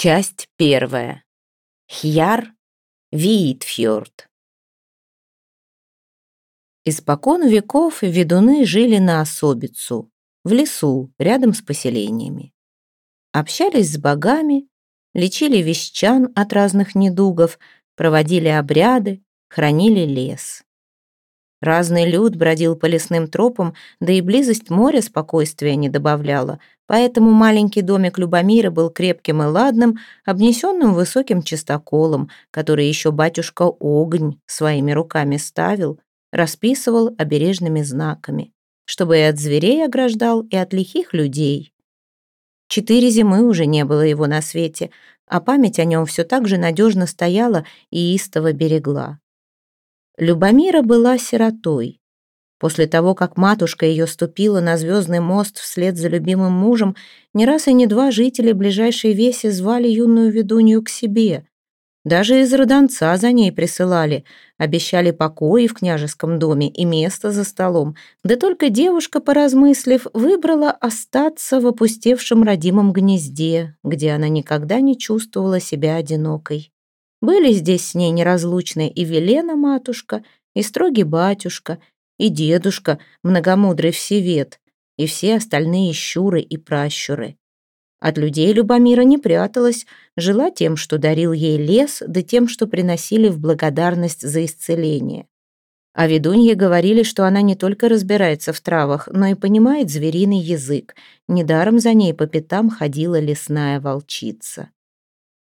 Часть первая. Хьяр Виитфьорд. Испокон веков ведуны жили на особицу, в лесу, рядом с поселениями. Общались с богами, лечили вещан от разных недугов, проводили обряды, хранили лес. Разный люд бродил по лесным тропам, да и близость моря спокойствия не добавляла, поэтому маленький домик Любомира был крепким и ладным, обнесенным высоким чистоколом, который еще батюшка Огонь своими руками ставил, расписывал обережными знаками, чтобы и от зверей ограждал, и от лихих людей. Четыре зимы уже не было его на свете, а память о нем все так же надежно стояла и истово берегла. Любомира была сиротой. После того, как матушка ее ступила на звездный мост вслед за любимым мужем, не раз и не два жители ближайшей веси звали юную ведунью к себе. Даже из родонца за ней присылали, обещали покои в княжеском доме и место за столом. Да только девушка, поразмыслив, выбрала остаться в опустевшем родимом гнезде, где она никогда не чувствовала себя одинокой. Были здесь с ней неразлучные и Велена матушка, и строгий батюшка, и дедушка, многомудрый всевет, и все остальные щуры и пращуры. От людей Любомира не пряталась, жила тем, что дарил ей лес, да тем, что приносили в благодарность за исцеление. А ведуньи говорили, что она не только разбирается в травах, но и понимает звериный язык. Недаром за ней по пятам ходила лесная волчица.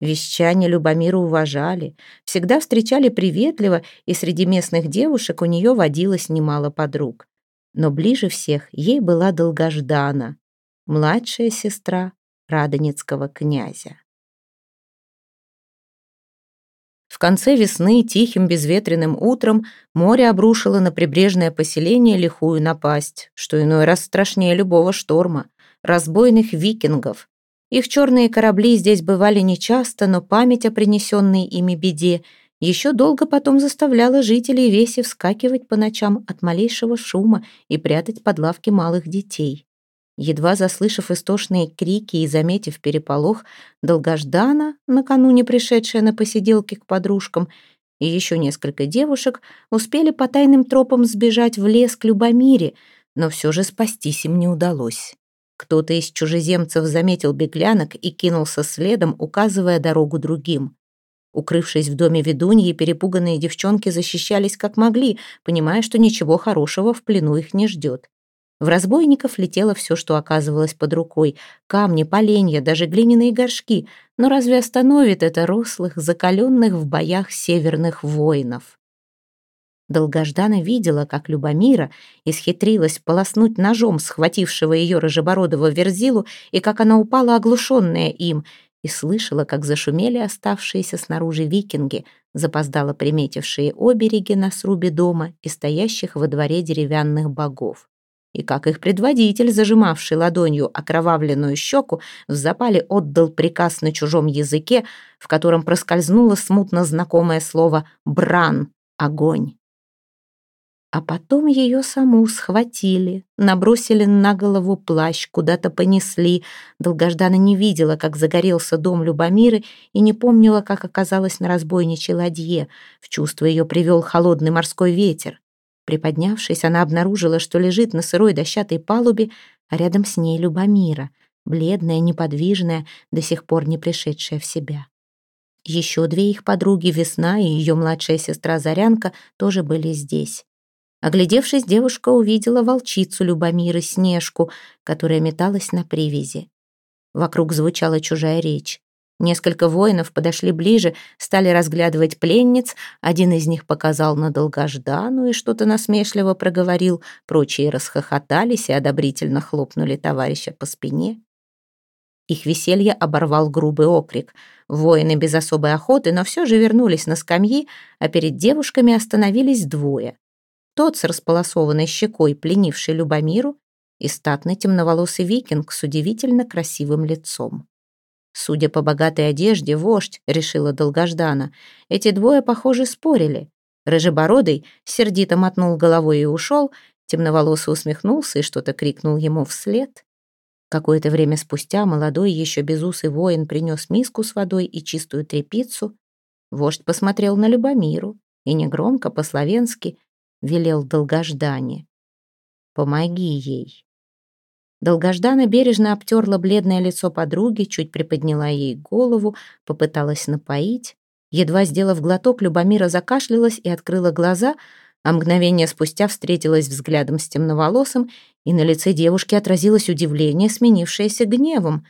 Вещане Любомира уважали, всегда встречали приветливо, и среди местных девушек у нее водилось немало подруг. Но ближе всех ей была Долгождана, младшая сестра Радоницкого князя. В конце весны тихим безветренным утром море обрушило на прибрежное поселение лихую напасть, что иной раз страшнее любого шторма, разбойных викингов, их черные корабли здесь бывали нечасто, но память о принесенной ими беде еще долго потом заставляла жителей Веси вскакивать по ночам от малейшего шума и прятать под лавки малых детей. Едва заслышав истошные крики и заметив переполох, долгождана, накануне пришедшая на посиделки к подружкам, и еще несколько девушек успели по тайным тропам сбежать в лес к Любомире, но все же спастись им не удалось. Кто-то из чужеземцев заметил беглянок и кинулся следом, указывая дорогу другим. Укрывшись в доме ведуньи, перепуганные девчонки защищались как могли, понимая, что ничего хорошего в плену их не ждет. В разбойников летело все, что оказывалось под рукой. Камни, поленья, даже глиняные горшки. Но разве остановит это рослых, закаленных в боях северных воинов? Долгождана видела, как Любомира исхитрилась полоснуть ножом схватившего ее рыжебородого верзилу и как она упала оглушенная им, и слышала, как зашумели оставшиеся снаружи викинги, запоздало приметившие обереги на срубе дома и стоящих во дворе деревянных богов. И как их предводитель, зажимавший ладонью окровавленную щеку, в запале отдал приказ на чужом языке, в котором проскользнуло смутно знакомое слово «бран» — огонь. А потом ее саму схватили, набросили на голову плащ, куда-то понесли. Долгождана не видела, как загорелся дом Любомиры и не помнила, как оказалась на разбойничьей ладье. В чувство ее привел холодный морской ветер. Приподнявшись, она обнаружила, что лежит на сырой дощатой палубе, а рядом с ней Любомира, бледная, неподвижная, до сих пор не пришедшая в себя. Еще две их подруги, Весна и ее младшая сестра Зарянка, тоже были здесь. Оглядевшись, девушка увидела волчицу Любомиры Снежку, которая металась на привязи. Вокруг звучала чужая речь. Несколько воинов подошли ближе, стали разглядывать пленниц. Один из них показал на долгождану и что-то насмешливо проговорил. Прочие расхохотались и одобрительно хлопнули товарища по спине. Их веселье оборвал грубый окрик. Воины без особой охоты, но все же вернулись на скамьи, а перед девушками остановились двое. Тот с располосованной щекой, пленивший Любомиру, и статный темноволосый викинг с удивительно красивым лицом. Судя по богатой одежде, вождь, решила долгождана, эти двое, похоже, спорили. Рыжебородый сердито мотнул головой и ушел, темноволосый усмехнулся и что-то крикнул ему вслед. Какое-то время спустя молодой еще безусый воин принес миску с водой и чистую тряпицу. Вождь посмотрел на Любомиру и негромко, по-словенски, велел долгождане. «Помоги ей». Долгождана бережно обтерла бледное лицо подруги, чуть приподняла ей голову, попыталась напоить. Едва сделав глоток, Любомира закашлялась и открыла глаза, а мгновение спустя встретилась взглядом с темноволосым и на лице девушки отразилось удивление, сменившееся гневом.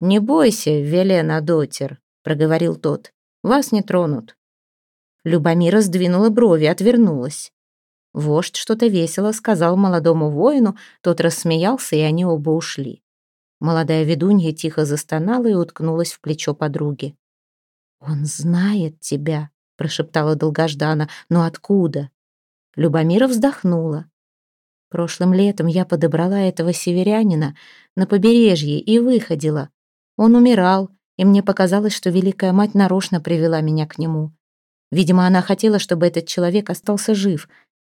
«Не бойся, Велена Дотер», — проговорил тот, — «вас не тронут». Любомира сдвинула брови, отвернулась. Вождь что-то весело сказал молодому воину, тот рассмеялся, и они оба ушли. Молодая ведунья тихо застонала и уткнулась в плечо подруги. «Он знает тебя», — прошептала долгождана, — «но откуда?» Любомира вздохнула. Прошлым летом я подобрала этого северянина на побережье и выходила. Он умирал, и мне показалось, что Великая Мать нарочно привела меня к нему. Видимо, она хотела, чтобы этот человек остался жив.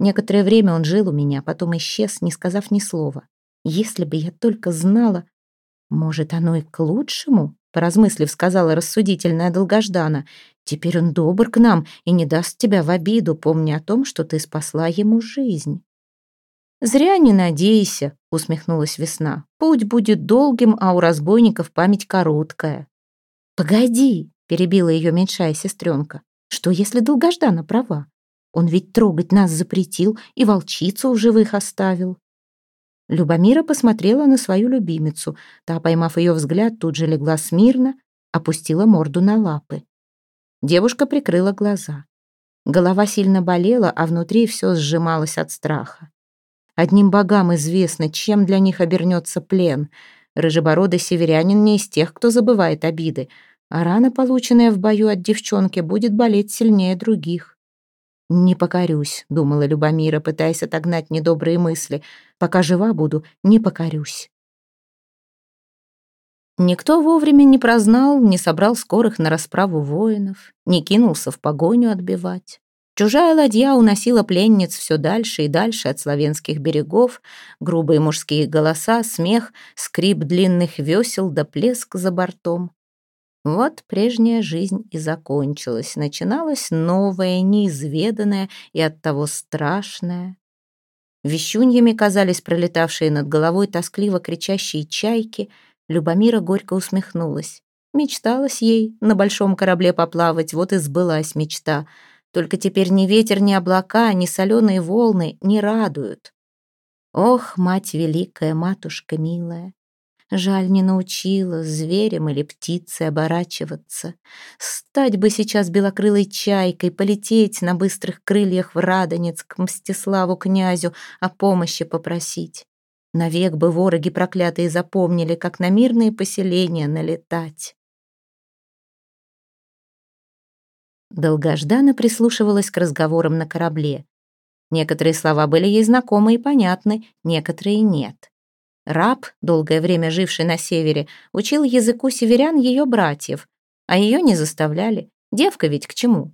Некоторое время он жил у меня, потом исчез, не сказав ни слова. Если бы я только знала... Может, оно и к лучшему, поразмыслив, сказала рассудительная долгождана. Теперь он добр к нам и не даст тебя в обиду, помня о том, что ты спасла ему жизнь. «Зря не надейся», — усмехнулась весна. «Путь будет долгим, а у разбойников память короткая». «Погоди», — перебила ее меньшая сестренка. «Что, если долгождана права? Он ведь трогать нас запретил и волчицу в живых оставил». Любомира посмотрела на свою любимицу. Та, поймав ее взгляд, тут же легла смирно, опустила морду на лапы. Девушка прикрыла глаза. Голова сильно болела, а внутри все сжималось от страха. Одним богам известно, чем для них обернется плен. Рыжебородый северянин не из тех, кто забывает обиды, а рана, полученная в бою от девчонки, будет болеть сильнее других. «Не покорюсь», — думала Любомира, пытаясь отогнать недобрые мысли. «Пока жива буду, не покорюсь». Никто вовремя не прознал, не собрал скорых на расправу воинов, не кинулся в погоню отбивать. Чужая ладья уносила пленниц все дальше и дальше от славянских берегов, грубые мужские голоса, смех, скрип длинных весел да плеск за бортом. Вот прежняя жизнь и закончилась, начиналась новая, неизведанная и оттого страшная. Вещуньями казались пролетавшие над головой тоскливо кричащие чайки. Любомира горько усмехнулась. Мечталась ей на большом корабле поплавать, вот и сбылась мечта — только теперь ни ветер, ни облака, ни соленые волны не радуют. Ох, мать великая, матушка милая, Жаль, не научила зверем или птицей оборачиваться. Стать бы сейчас белокрылой чайкой, полететь на быстрых крыльях в Радонец к Мстиславу князю о помощи попросить. Навек бы вороги проклятые запомнили, как на мирные поселения налетать. Долгождана прислушивалась к разговорам на корабле. Некоторые слова были ей знакомы и понятны, некоторые нет. Раб, долгое время живший на севере, учил языку северян ее братьев, а ее не заставляли. Девка ведь к чему?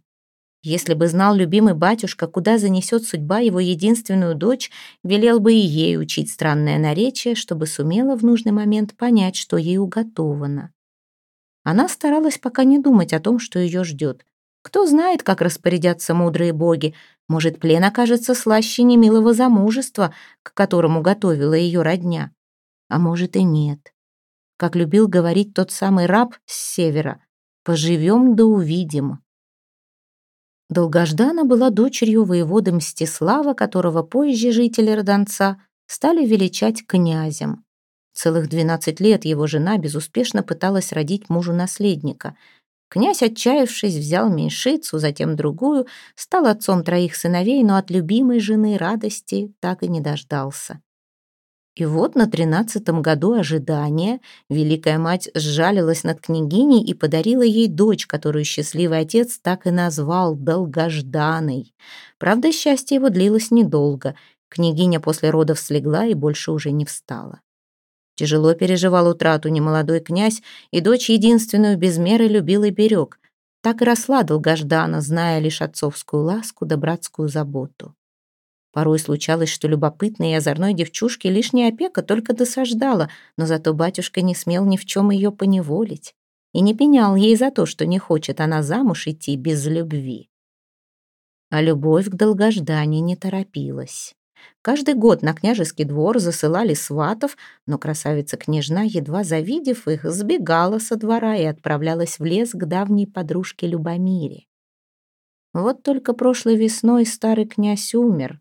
Если бы знал любимый батюшка, куда занесет судьба его единственную дочь, велел бы и ей учить странное наречие, чтобы сумела в нужный момент понять, что ей уготовано. Она старалась пока не думать о том, что ее ждет. Кто знает, как распорядятся мудрые боги. Может, плен окажется слаще немилого замужества, к которому готовила ее родня. А может и нет. Как любил говорить тот самый раб с севера, «Поживем да увидим». Долгождана была дочерью воеводы Мстислава, которого позже жители Родонца стали величать князем. Целых двенадцать лет его жена безуспешно пыталась родить мужу наследника — Князь, отчаявшись, взял меньшицу, затем другую, стал отцом троих сыновей, но от любимой жены радости так и не дождался. И вот на тринадцатом году ожидания Великая Мать сжалилась над княгиней и подарила ей дочь, которую счастливый отец так и назвал Долгожданой. Правда, счастье его длилось недолго. Княгиня после родов слегла и больше уже не встала. Тяжело переживал утрату немолодой князь, и дочь единственную без меры любил и берег. Так и росла долгождана, зная лишь отцовскую ласку да братскую заботу. Порой случалось, что любопытной и озорной девчушке лишняя опека только досаждала, но зато батюшка не смел ни в чем ее поневолить и не пенял ей за то, что не хочет она замуж идти без любви. А любовь к долгожданию не торопилась. Каждый год на княжеский двор засылали сватов, но красавица-княжна, едва завидев их, сбегала со двора и отправлялась в лес к давней подружке Любомире. Вот только прошлой весной старый князь умер.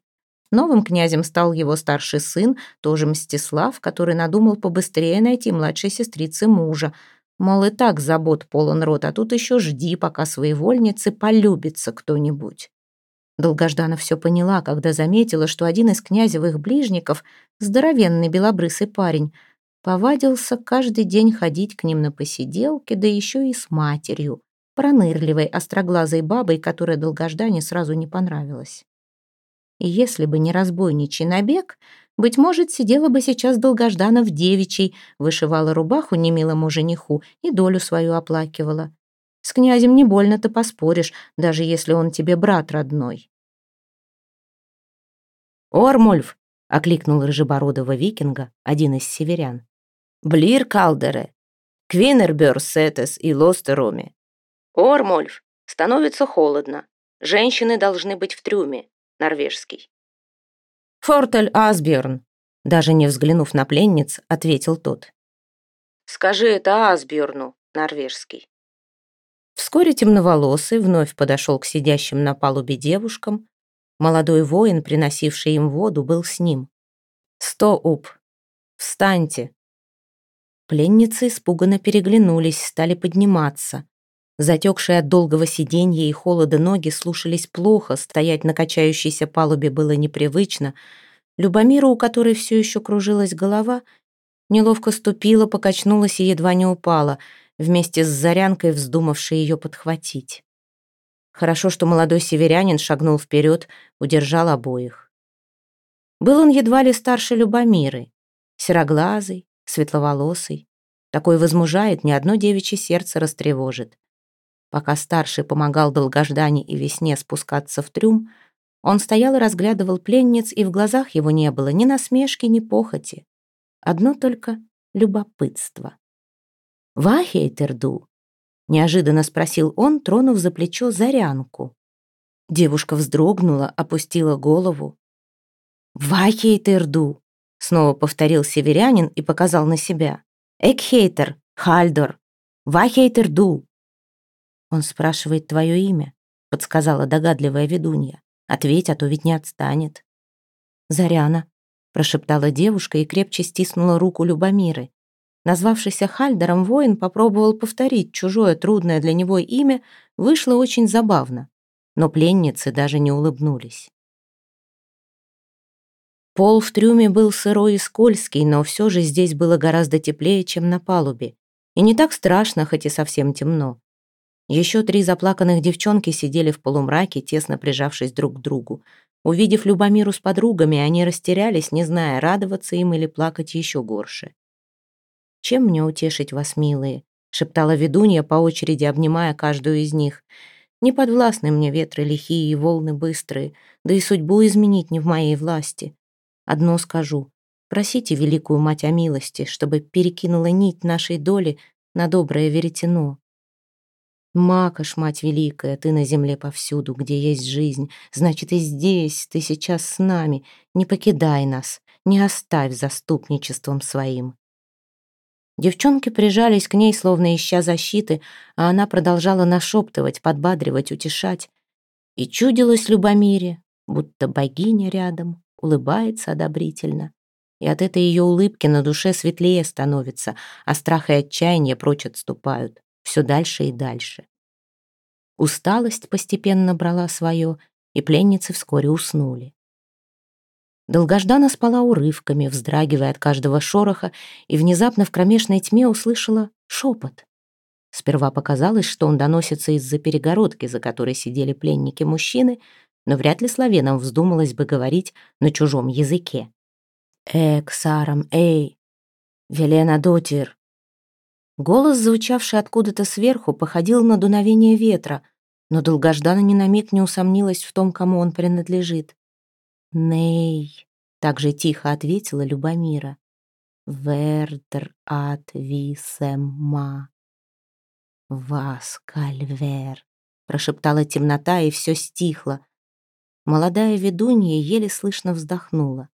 Новым князем стал его старший сын, тоже Мстислав, который надумал побыстрее найти младшей сестрице мужа. Мол, и так забот полон рот, а тут еще жди, пока своевольницы полюбится кто-нибудь. Долгождана все поняла, когда заметила, что один из князевых ближников, здоровенный белобрысый парень, повадился каждый день ходить к ним на посиделки, да еще и с матерью, пронырливой, остроглазой бабой, которая долгождане сразу не понравилась. И если бы не разбойничий набег, быть может, сидела бы сейчас долгождана в девичьей, вышивала рубаху немилому жениху и долю свою оплакивала. С князем не больно-то поспоришь, даже если он тебе брат родной. «Ормульф!» — окликнул рыжебородого викинга, один из северян. «Блир калдере! Квинербер сетес и лостероми!» «Ормульф! Становится холодно. Женщины должны быть в трюме. Норвежский». «Фортель Асбjörn!» Даже не взглянув на пленниц, ответил тот. «Скажи это Асбjörну, норвежский». Вскоре темноволосый вновь подошел к сидящим на палубе девушкам. Молодой воин, приносивший им воду, был с ним. «Сто уп! Встаньте!» Пленницы испуганно переглянулись, стали подниматься. Затекшие от долгого сиденья и холода ноги слушались плохо, стоять на качающейся палубе было непривычно. Любомиру, у которой все еще кружилась голова, неловко ступила, покачнулась и едва не упала — вместе с Зарянкой, вздумавшей ее подхватить. Хорошо, что молодой северянин шагнул вперед, удержал обоих. Был он едва ли старше Любомиры, сероглазый, светловолосый. Такой возмужает, ни одно девичье сердце растревожит. Пока старший помогал долгождане и весне спускаться в трюм, он стоял и разглядывал пленниц, и в глазах его не было ни насмешки, ни похоти. Одно только любопытство. «Вахейтерду?» — неожиданно спросил он, тронув за плечо Зарянку. Девушка вздрогнула, опустила голову. «Вахейтерду!» — снова повторил северянин и показал на себя. «Экхейтер, Хальдор, Вахейтерду!» «Он спрашивает твое имя», — подсказала догадливая ведунья. «Ответь, а то ведь не отстанет». «Заряна», — прошептала девушка и крепче стиснула руку Любомиры. Назвавшийся Хальдером воин попробовал повторить чужое трудное для него имя, вышло очень забавно. Но пленницы даже не улыбнулись. Пол в трюме был сырой и скользкий, но все же здесь было гораздо теплее, чем на палубе. И не так страшно, хоть и совсем темно. Еще три заплаканных девчонки сидели в полумраке, тесно прижавшись друг к другу. Увидев Любомиру с подругами, они растерялись, не зная, радоваться им или плакать еще горше. «Чем мне утешить вас, милые?» — шептала ведунья, по очереди обнимая каждую из них. «Не подвластны мне ветры лихие и волны быстрые, да и судьбу изменить не в моей власти. Одно скажу. Просите великую мать о милости, чтобы перекинула нить нашей доли на доброе веретено. Макаш, мать великая, ты на земле повсюду, где есть жизнь. Значит, и здесь ты сейчас с нами. Не покидай нас, не оставь заступничеством своим. Девчонки прижались к ней, словно ища защиты, а она продолжала нашептывать, подбадривать, утешать. И чудилось Любомире, будто богиня рядом, улыбается одобрительно. И от этой ее улыбки на душе светлее становится, а страх и отчаяние прочь отступают, все дальше и дальше. Усталость постепенно брала свое, и пленницы вскоре уснули. Долгождана спала урывками, вздрагивая от каждого шороха, и внезапно в кромешной тьме услышала шепот. Сперва показалось, что он доносится из-за перегородки, за которой сидели пленники-мужчины, но вряд ли славянам вздумалось бы говорить на чужом языке. «Эк, Сарам, эй! Велена Дотир!» Голос, звучавший откуда-то сверху, походил на дуновение ветра, но долгождана ни на миг не усомнилась в том, кому он принадлежит. «Ней», — так же тихо ответила Любомира. «Вердер от висема». «Вас, кальвер», — прошептала темнота, и все стихло. Молодая ведунья еле слышно вздохнула.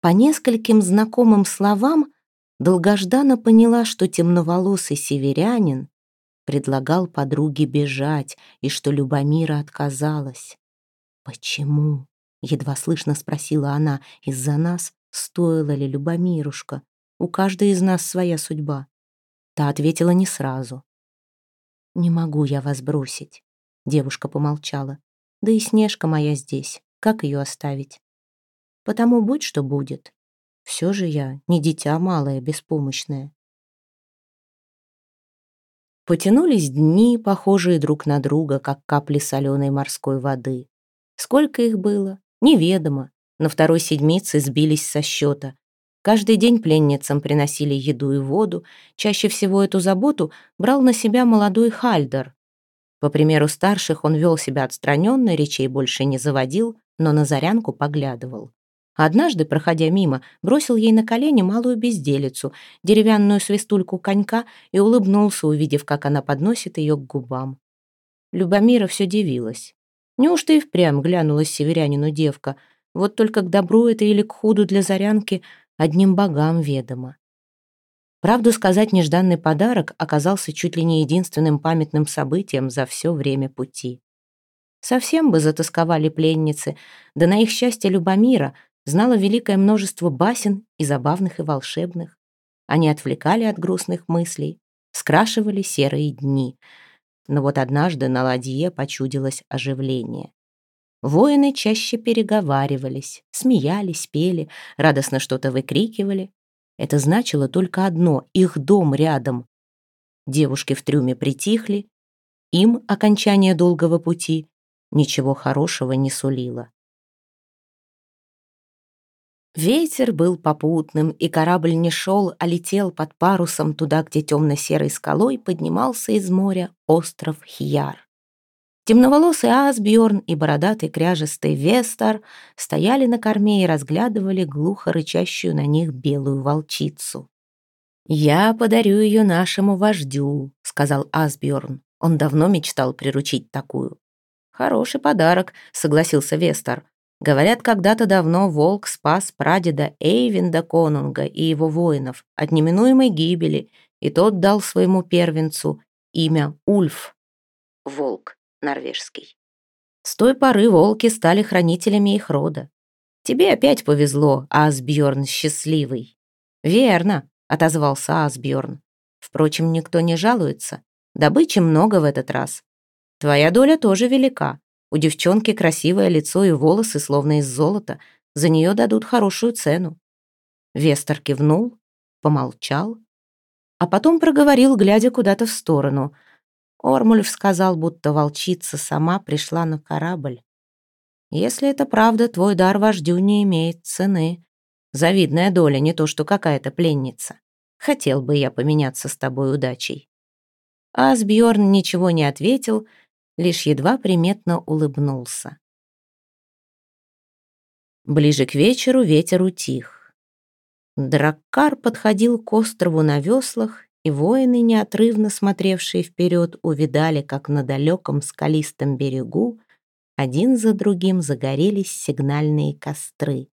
По нескольким знакомым словам долгожданно поняла, что темноволосый северянин предлагал подруге бежать и что Любомира отказалась. «Почему?» — едва слышно спросила она. «Из-за нас стоила ли Любомирушка? У каждой из нас своя судьба». Та ответила не сразу. «Не могу я вас бросить», — девушка помолчала. «Да и Снежка моя здесь. Как ее оставить?» «Потому будь что будет. Все же я не дитя малое, беспомощное». Потянулись дни, похожие друг на друга, как капли соленой морской воды. Сколько их было? Неведомо. На второй седмице сбились со счета. Каждый день пленницам приносили еду и воду. Чаще всего эту заботу брал на себя молодой Хальдер. По примеру старших он вел себя отстраненно, речей больше не заводил, но на зарянку поглядывал. Однажды, проходя мимо, бросил ей на колени малую безделицу, деревянную свистульку конька и улыбнулся, увидев, как она подносит ее к губам. Любомира все дивилась. Неужто и впрямь глянулась северянину девка? Вот только к добру это или к худу для зарянки одним богам ведомо. Правду сказать, нежданный подарок оказался чуть ли не единственным памятным событием за все время пути. Совсем бы затасковали пленницы, да на их счастье Любомира знала великое множество басен и забавных, и волшебных. Они отвлекали от грустных мыслей, скрашивали серые дни. Но вот однажды на ладье почудилось оживление. Воины чаще переговаривались, смеялись, пели, радостно что-то выкрикивали. Это значило только одно — их дом рядом. Девушки в трюме притихли. Им окончание долгого пути ничего хорошего не сулило. Ветер был попутным, и корабль не шел, а летел под парусом туда, где темно-серой скалой поднимался из моря остров Хьяр. Темноволосый Асбьорн и бородатый кряжестый Вестар стояли на корме и разглядывали глухо рычащую на них белую волчицу. «Я подарю ее нашему вождю», — сказал Асбьорн. Он давно мечтал приручить такую. «Хороший подарок», — согласился Вестар. Говорят, когда-то давно волк спас прадеда Эйвинда Конунга и его воинов от неминуемой гибели, и тот дал своему первенцу имя Ульф. Волк норвежский. С той поры волки стали хранителями их рода. Тебе опять повезло, Асбьорн счастливый. Верно, отозвался Асбьорн. Впрочем, никто не жалуется. Добычи много в этот раз. Твоя доля тоже велика. У девчонки красивое лицо и волосы, словно из золота. За нее дадут хорошую цену. Вестер кивнул, помолчал, а потом проговорил, глядя куда-то в сторону — Ормульф сказал, будто волчица сама пришла на корабль. Если это правда, твой дар вождю не имеет цены. Завидная доля, не то что какая-то пленница. Хотел бы я поменяться с тобой удачей. Асбьорн ничего не ответил, лишь едва приметно улыбнулся. Ближе к вечеру ветер утих. Драккар подходил к острову на веслах и воины, неотрывно смотревшие вперед, увидали, как на далеком скалистом берегу один за другим загорелись сигнальные костры.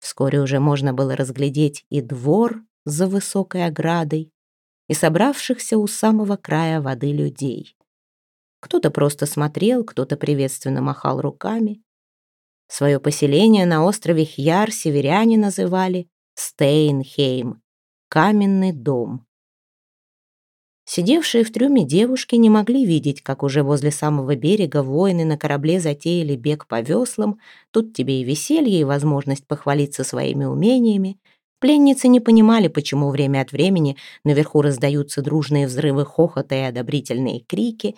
Вскоре уже можно было разглядеть и двор за высокой оградой, и собравшихся у самого края воды людей. Кто-то просто смотрел, кто-то приветственно махал руками. Свое поселение на острове Хьяр северяне называли Стейнхейм — каменный дом. Сидевшие в трюме девушки не могли видеть, как уже возле самого берега воины на корабле затеяли бег по веслам. Тут тебе и веселье, и возможность похвалиться своими умениями. Пленницы не понимали, почему время от времени наверху раздаются дружные взрывы хохота и одобрительные крики.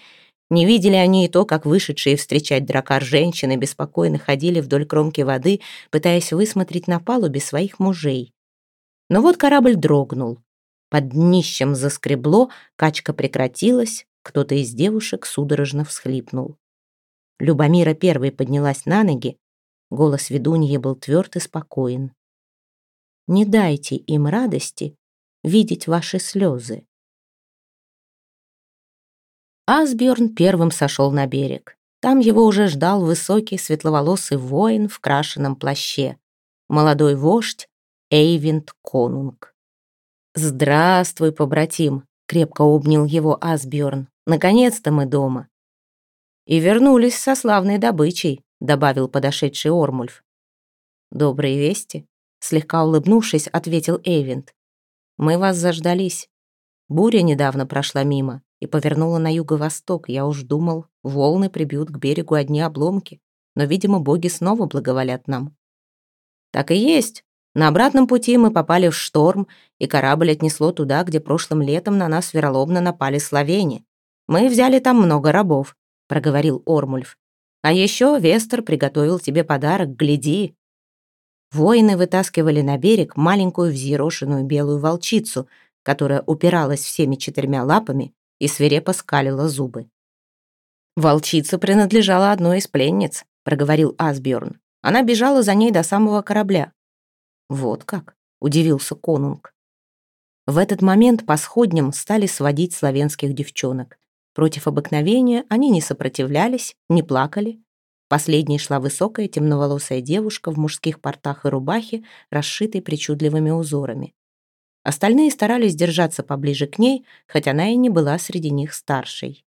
Не видели они и то, как вышедшие встречать дракар женщины беспокойно ходили вдоль кромки воды, пытаясь высмотреть на палубе своих мужей. Но вот корабль дрогнул. Под днищем заскребло, качка прекратилась, кто-то из девушек судорожно всхлипнул. Любомира первой поднялась на ноги, Голос ведуньи был тверд и спокоен. «Не дайте им радости видеть ваши слезы». Асбjörn первым сошел на берег. Там его уже ждал высокий светловолосый воин в крашеном плаще. Молодой вождь Эйвинд Конунг. «Здравствуй, побратим!» — крепко обнял его Асбjörn. «Наконец-то мы дома!» «И вернулись со славной добычей», — добавил подошедший Ормульф. «Добрые вести», — слегка улыбнувшись, ответил Эйвинд. «Мы вас заждались. Буря недавно прошла мимо и повернула на юго-восток. Я уж думал, волны прибьют к берегу одни обломки, но, видимо, боги снова благоволят нам». «Так и есть. На обратном пути мы попали в шторм, и корабль отнесло туда, где прошлым летом на нас вероломно напали словени. Мы взяли там много рабов», — проговорил Ормульф. «А еще Вестер приготовил тебе подарок, гляди». Воины вытаскивали на берег маленькую взъерошенную белую волчицу, которая упиралась всеми четырьмя лапами и свирепо скалила зубы. «Волчица принадлежала одной из пленниц», — проговорил Асбjörn. «Она бежала за ней до самого корабля». «Вот как?» — удивился Конунг. В этот момент по сходням стали сводить славянских девчонок. Против обыкновения они не сопротивлялись, не плакали. Последней шла высокая темноволосая девушка в мужских портах и рубахе, расшитой причудливыми узорами. Остальные старались держаться поближе к ней, хотя она и не была среди них старшей.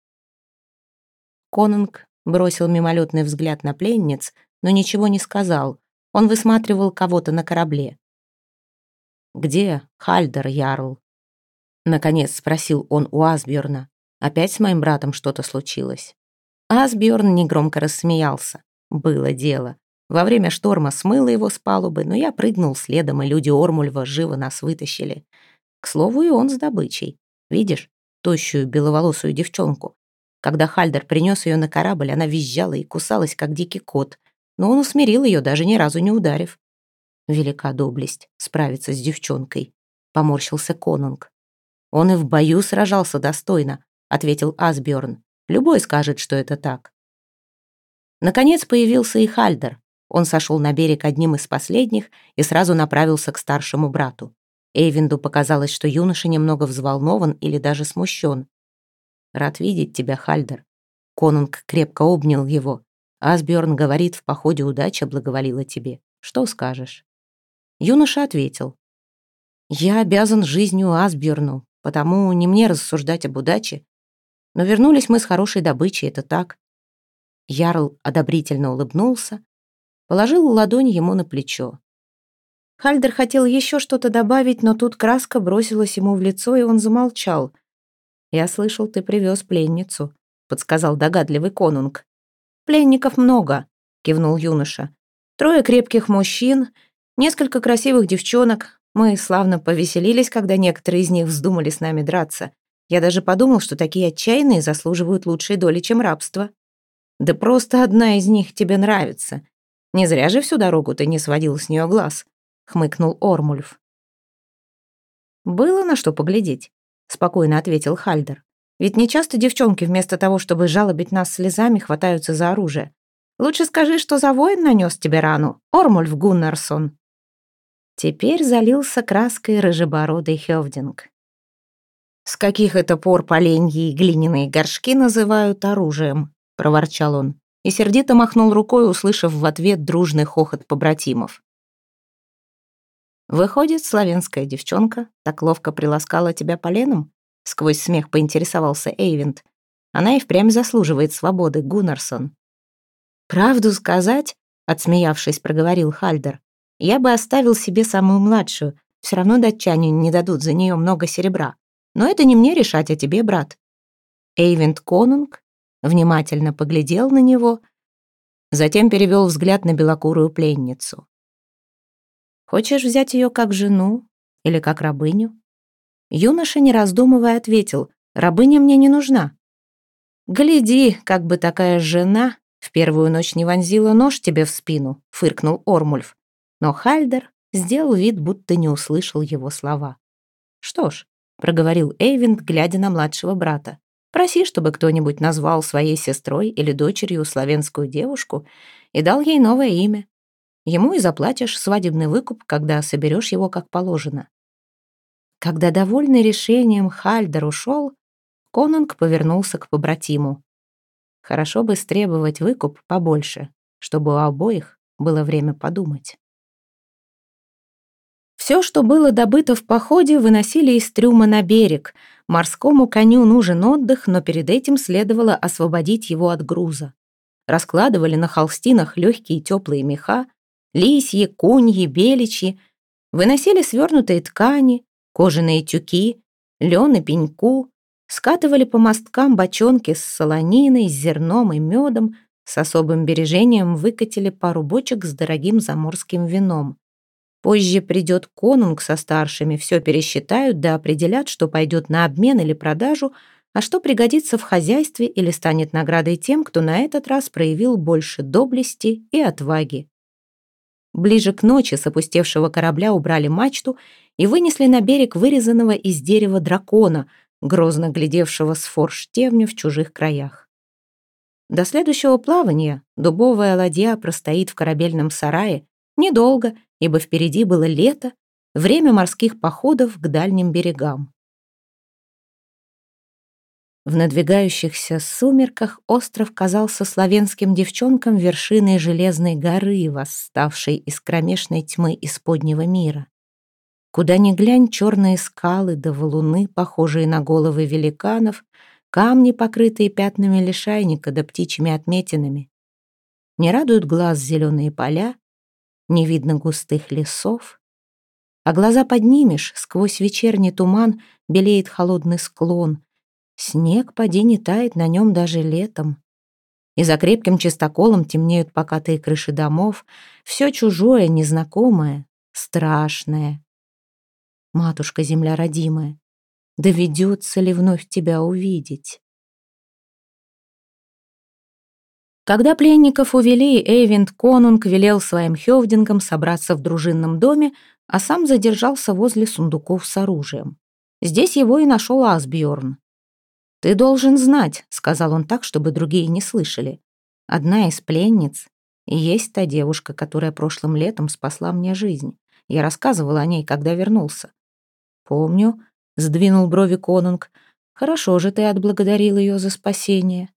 Конунг бросил мимолетный взгляд на пленниц, но ничего не сказал. Он высматривал кого-то на корабле. «Где Хальдер Ярл?» Наконец спросил он у Асбjörна. «Опять с моим братом что-то случилось?» Асбjörн негромко рассмеялся. Было дело. Во время шторма смыло его с палубы, но я прыгнул следом, и люди Ормульва живо нас вытащили. К слову, и он с добычей. Видишь, тощую беловолосую девчонку. Когда Хальдер принес ее на корабль, она визжала и кусалась, как дикий кот — но он усмирил ее, даже ни разу не ударив. Велика доблесть справиться с девчонкой, поморщился Конунг. Он и в бою сражался достойно, ответил Асбjörn. Любой скажет, что это так. Наконец появился и Хальдер. Он сошел на берег одним из последних и сразу направился к старшему брату. Эйвинду показалось, что юноша немного взволнован или даже смущен. «Рад видеть тебя, Хальдер». Конунг крепко обнял его. Асбjörn говорит, в походе удача благоволила тебе. Что скажешь?» Юноша ответил. «Я обязан жизнью Асбjörну, потому не мне рассуждать об удаче. Но вернулись мы с хорошей добычей, это так». Ярл одобрительно улыбнулся, положил ладонь ему на плечо. Хальдер хотел еще что-то добавить, но тут краска бросилась ему в лицо, и он замолчал. «Я слышал, ты привез пленницу», — подсказал догадливый конунг. «Пленников много», — кивнул юноша. «Трое крепких мужчин, несколько красивых девчонок. Мы славно повеселились, когда некоторые из них вздумали с нами драться. Я даже подумал, что такие отчаянные заслуживают лучшей доли, чем рабство. Да просто одна из них тебе нравится. Не зря же всю дорогу ты не сводил с нее глаз», — хмыкнул Ормульф. «Было на что поглядеть», — спокойно ответил Хальдер. Ведь не часто девчонки вместо того, чтобы жалобить нас слезами, хватаются за оружие. Лучше скажи, что за воин нанес тебе рану, Ормульф Гуннарсон. Теперь залился краской рыжебородый Хевдинг. «С каких это пор поленьи и глиняные горшки называют оружием?» — проворчал он и сердито махнул рукой, услышав в ответ дружный хохот побратимов. «Выходит, славянская девчонка так ловко приласкала тебя поленом?» Сквозь смех поинтересовался Эйвент. Она и впрямь заслуживает свободы, Гуннарсон. «Правду сказать?» — отсмеявшись, проговорил Хальдер. «Я бы оставил себе самую младшую. Все равно датчане не дадут за нее много серебра. Но это не мне решать, а тебе, брат». Эйвент Конунг внимательно поглядел на него, затем перевел взгляд на белокурую пленницу. «Хочешь взять ее как жену или как рабыню?» Юноша, не раздумывая, ответил, «Рабыня мне не нужна». «Гляди, как бы такая жена в первую ночь не вонзила нож тебе в спину», — фыркнул Ормульф. Но Хальдер сделал вид, будто не услышал его слова. «Что ж», — проговорил Эйвинд, глядя на младшего брата, «проси, чтобы кто-нибудь назвал своей сестрой или дочерью славянскую девушку и дал ей новое имя. Ему и заплатишь свадебный выкуп, когда соберешь его как положено. Когда довольный решением Хальдер ушел, Конунг повернулся к побратиму. Хорошо бы стребовать выкуп побольше, чтобы у обоих было время подумать. Все, что было добыто в походе, выносили из трюма на берег. Морскому коню нужен отдых, но перед этим следовало освободить его от груза. Раскладывали на холстинах легкие теплые меха, лисьи, куньи, беличьи, выносили свернутые ткани, кожаные тюки, лен и пеньку, скатывали по мосткам бочонки с солониной, с зерном и медом, с особым бережением выкатили пару бочек с дорогим заморским вином. Позже придет конунг со старшими, все пересчитают да определят, что пойдет на обмен или продажу, а что пригодится в хозяйстве или станет наградой тем, кто на этот раз проявил больше доблести и отваги. Ближе к ночи с опустевшего корабля убрали мачту и вынесли на берег вырезанного из дерева дракона, грозно глядевшего с форштевню в чужих краях. До следующего плавания дубовая ладья простоит в корабельном сарае недолго ибо впереди было лето, время морских походов к дальним берегам. В надвигающихся сумерках остров казался славянским девчонкам вершиной железной горы, восставшей из кромешной тьмы исподнего мира. Куда ни глянь, черные скалы да валуны, похожие на головы великанов, камни, покрытые пятнами лишайника да птичьими отметинами. Не радуют глаз зеленые поля, не видно густых лесов. А глаза поднимешь, сквозь вечерний туман белеет холодный склон. Снег поди не тает на нем даже летом. И за крепким чистоколом темнеют покатые крыши домов. Все чужое, незнакомое, страшное. Матушка земля родимая, доведется ли вновь тебя увидеть? Когда пленников увели, Эйвинд Конунг велел своим хёвдингам собраться в дружинном доме, а сам задержался возле сундуков с оружием. Здесь его и нашел Асбьорн. «Ты должен знать», — сказал он так, чтобы другие не слышали. «Одна из пленниц и есть та девушка, которая прошлым летом спасла мне жизнь. Я рассказывал о ней, когда вернулся». «Помню», — сдвинул брови Конунг. «Хорошо же ты отблагодарил ее за спасение».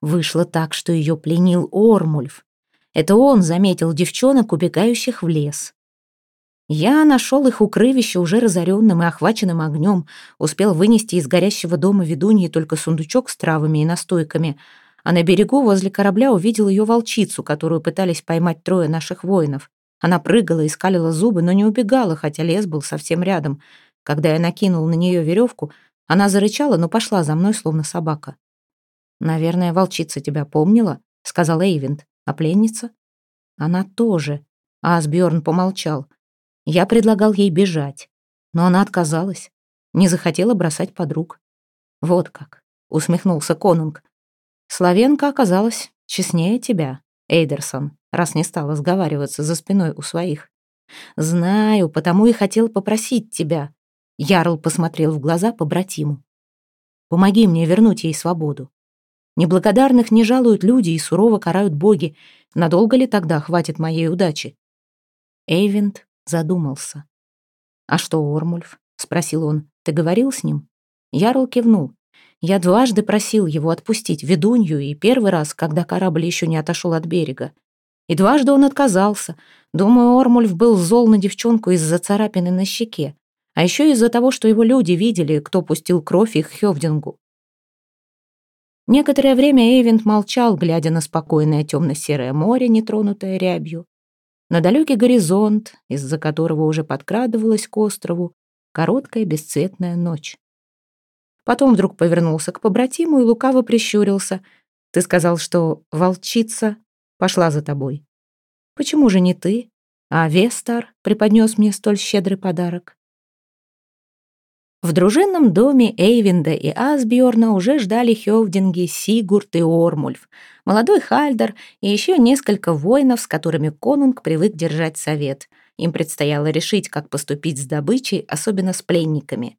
Вышло так, что ее пленил Ормульф. Это он заметил девчонок, убегающих в лес. Я нашел их укрывище уже разоренным и охваченным огнем, успел вынести из горящего дома ведуньи только сундучок с травами и настойками, а на берегу возле корабля увидел ее волчицу, которую пытались поймать трое наших воинов. Она прыгала и скалила зубы, но не убегала, хотя лес был совсем рядом. Когда я накинул на нее веревку, она зарычала, но пошла за мной, словно собака. «Наверное, волчица тебя помнила», — сказал Эйвент. «А пленница?» «Она тоже». А Асбjörn помолчал. Я предлагал ей бежать, но она отказалась. Не захотела бросать подруг. «Вот как», — усмехнулся Конунг. «Славенка оказалась честнее тебя, Эйдерсон, раз не стала сговариваться за спиной у своих. Знаю, потому и хотел попросить тебя». Ярл посмотрел в глаза по братиму. «Помоги мне вернуть ей свободу. Неблагодарных не жалуют люди и сурово карают боги. Надолго ли тогда хватит моей удачи?» Эйвент задумался. «А что, Ормульф?» — спросил он. «Ты говорил с ним?» Ярл кивнул. Я дважды просил его отпустить ведунью, и первый раз, когда корабль еще не отошел от берега. И дважды он отказался. Думаю, Ормульф был зол на девчонку из-за царапины на щеке. А еще из-за того, что его люди видели, кто пустил кровь их Хевдингу. Некоторое время Эйвент молчал, глядя на спокойное темно-серое море, нетронутое рябью, на далекий горизонт, из-за которого уже подкрадывалась к острову короткая бесцветная ночь. Потом вдруг повернулся к побратиму и лукаво прищурился. «Ты сказал, что волчица пошла за тобой. Почему же не ты, а Вестар преподнес мне столь щедрый подарок?» В дружинном доме Эйвинда и Асбjорна уже ждали Хёвдинги, Сигурд и Ормульф, молодой Хальдар и еще несколько воинов, с которыми конунг привык держать совет. Им предстояло решить, как поступить с добычей, особенно с пленниками.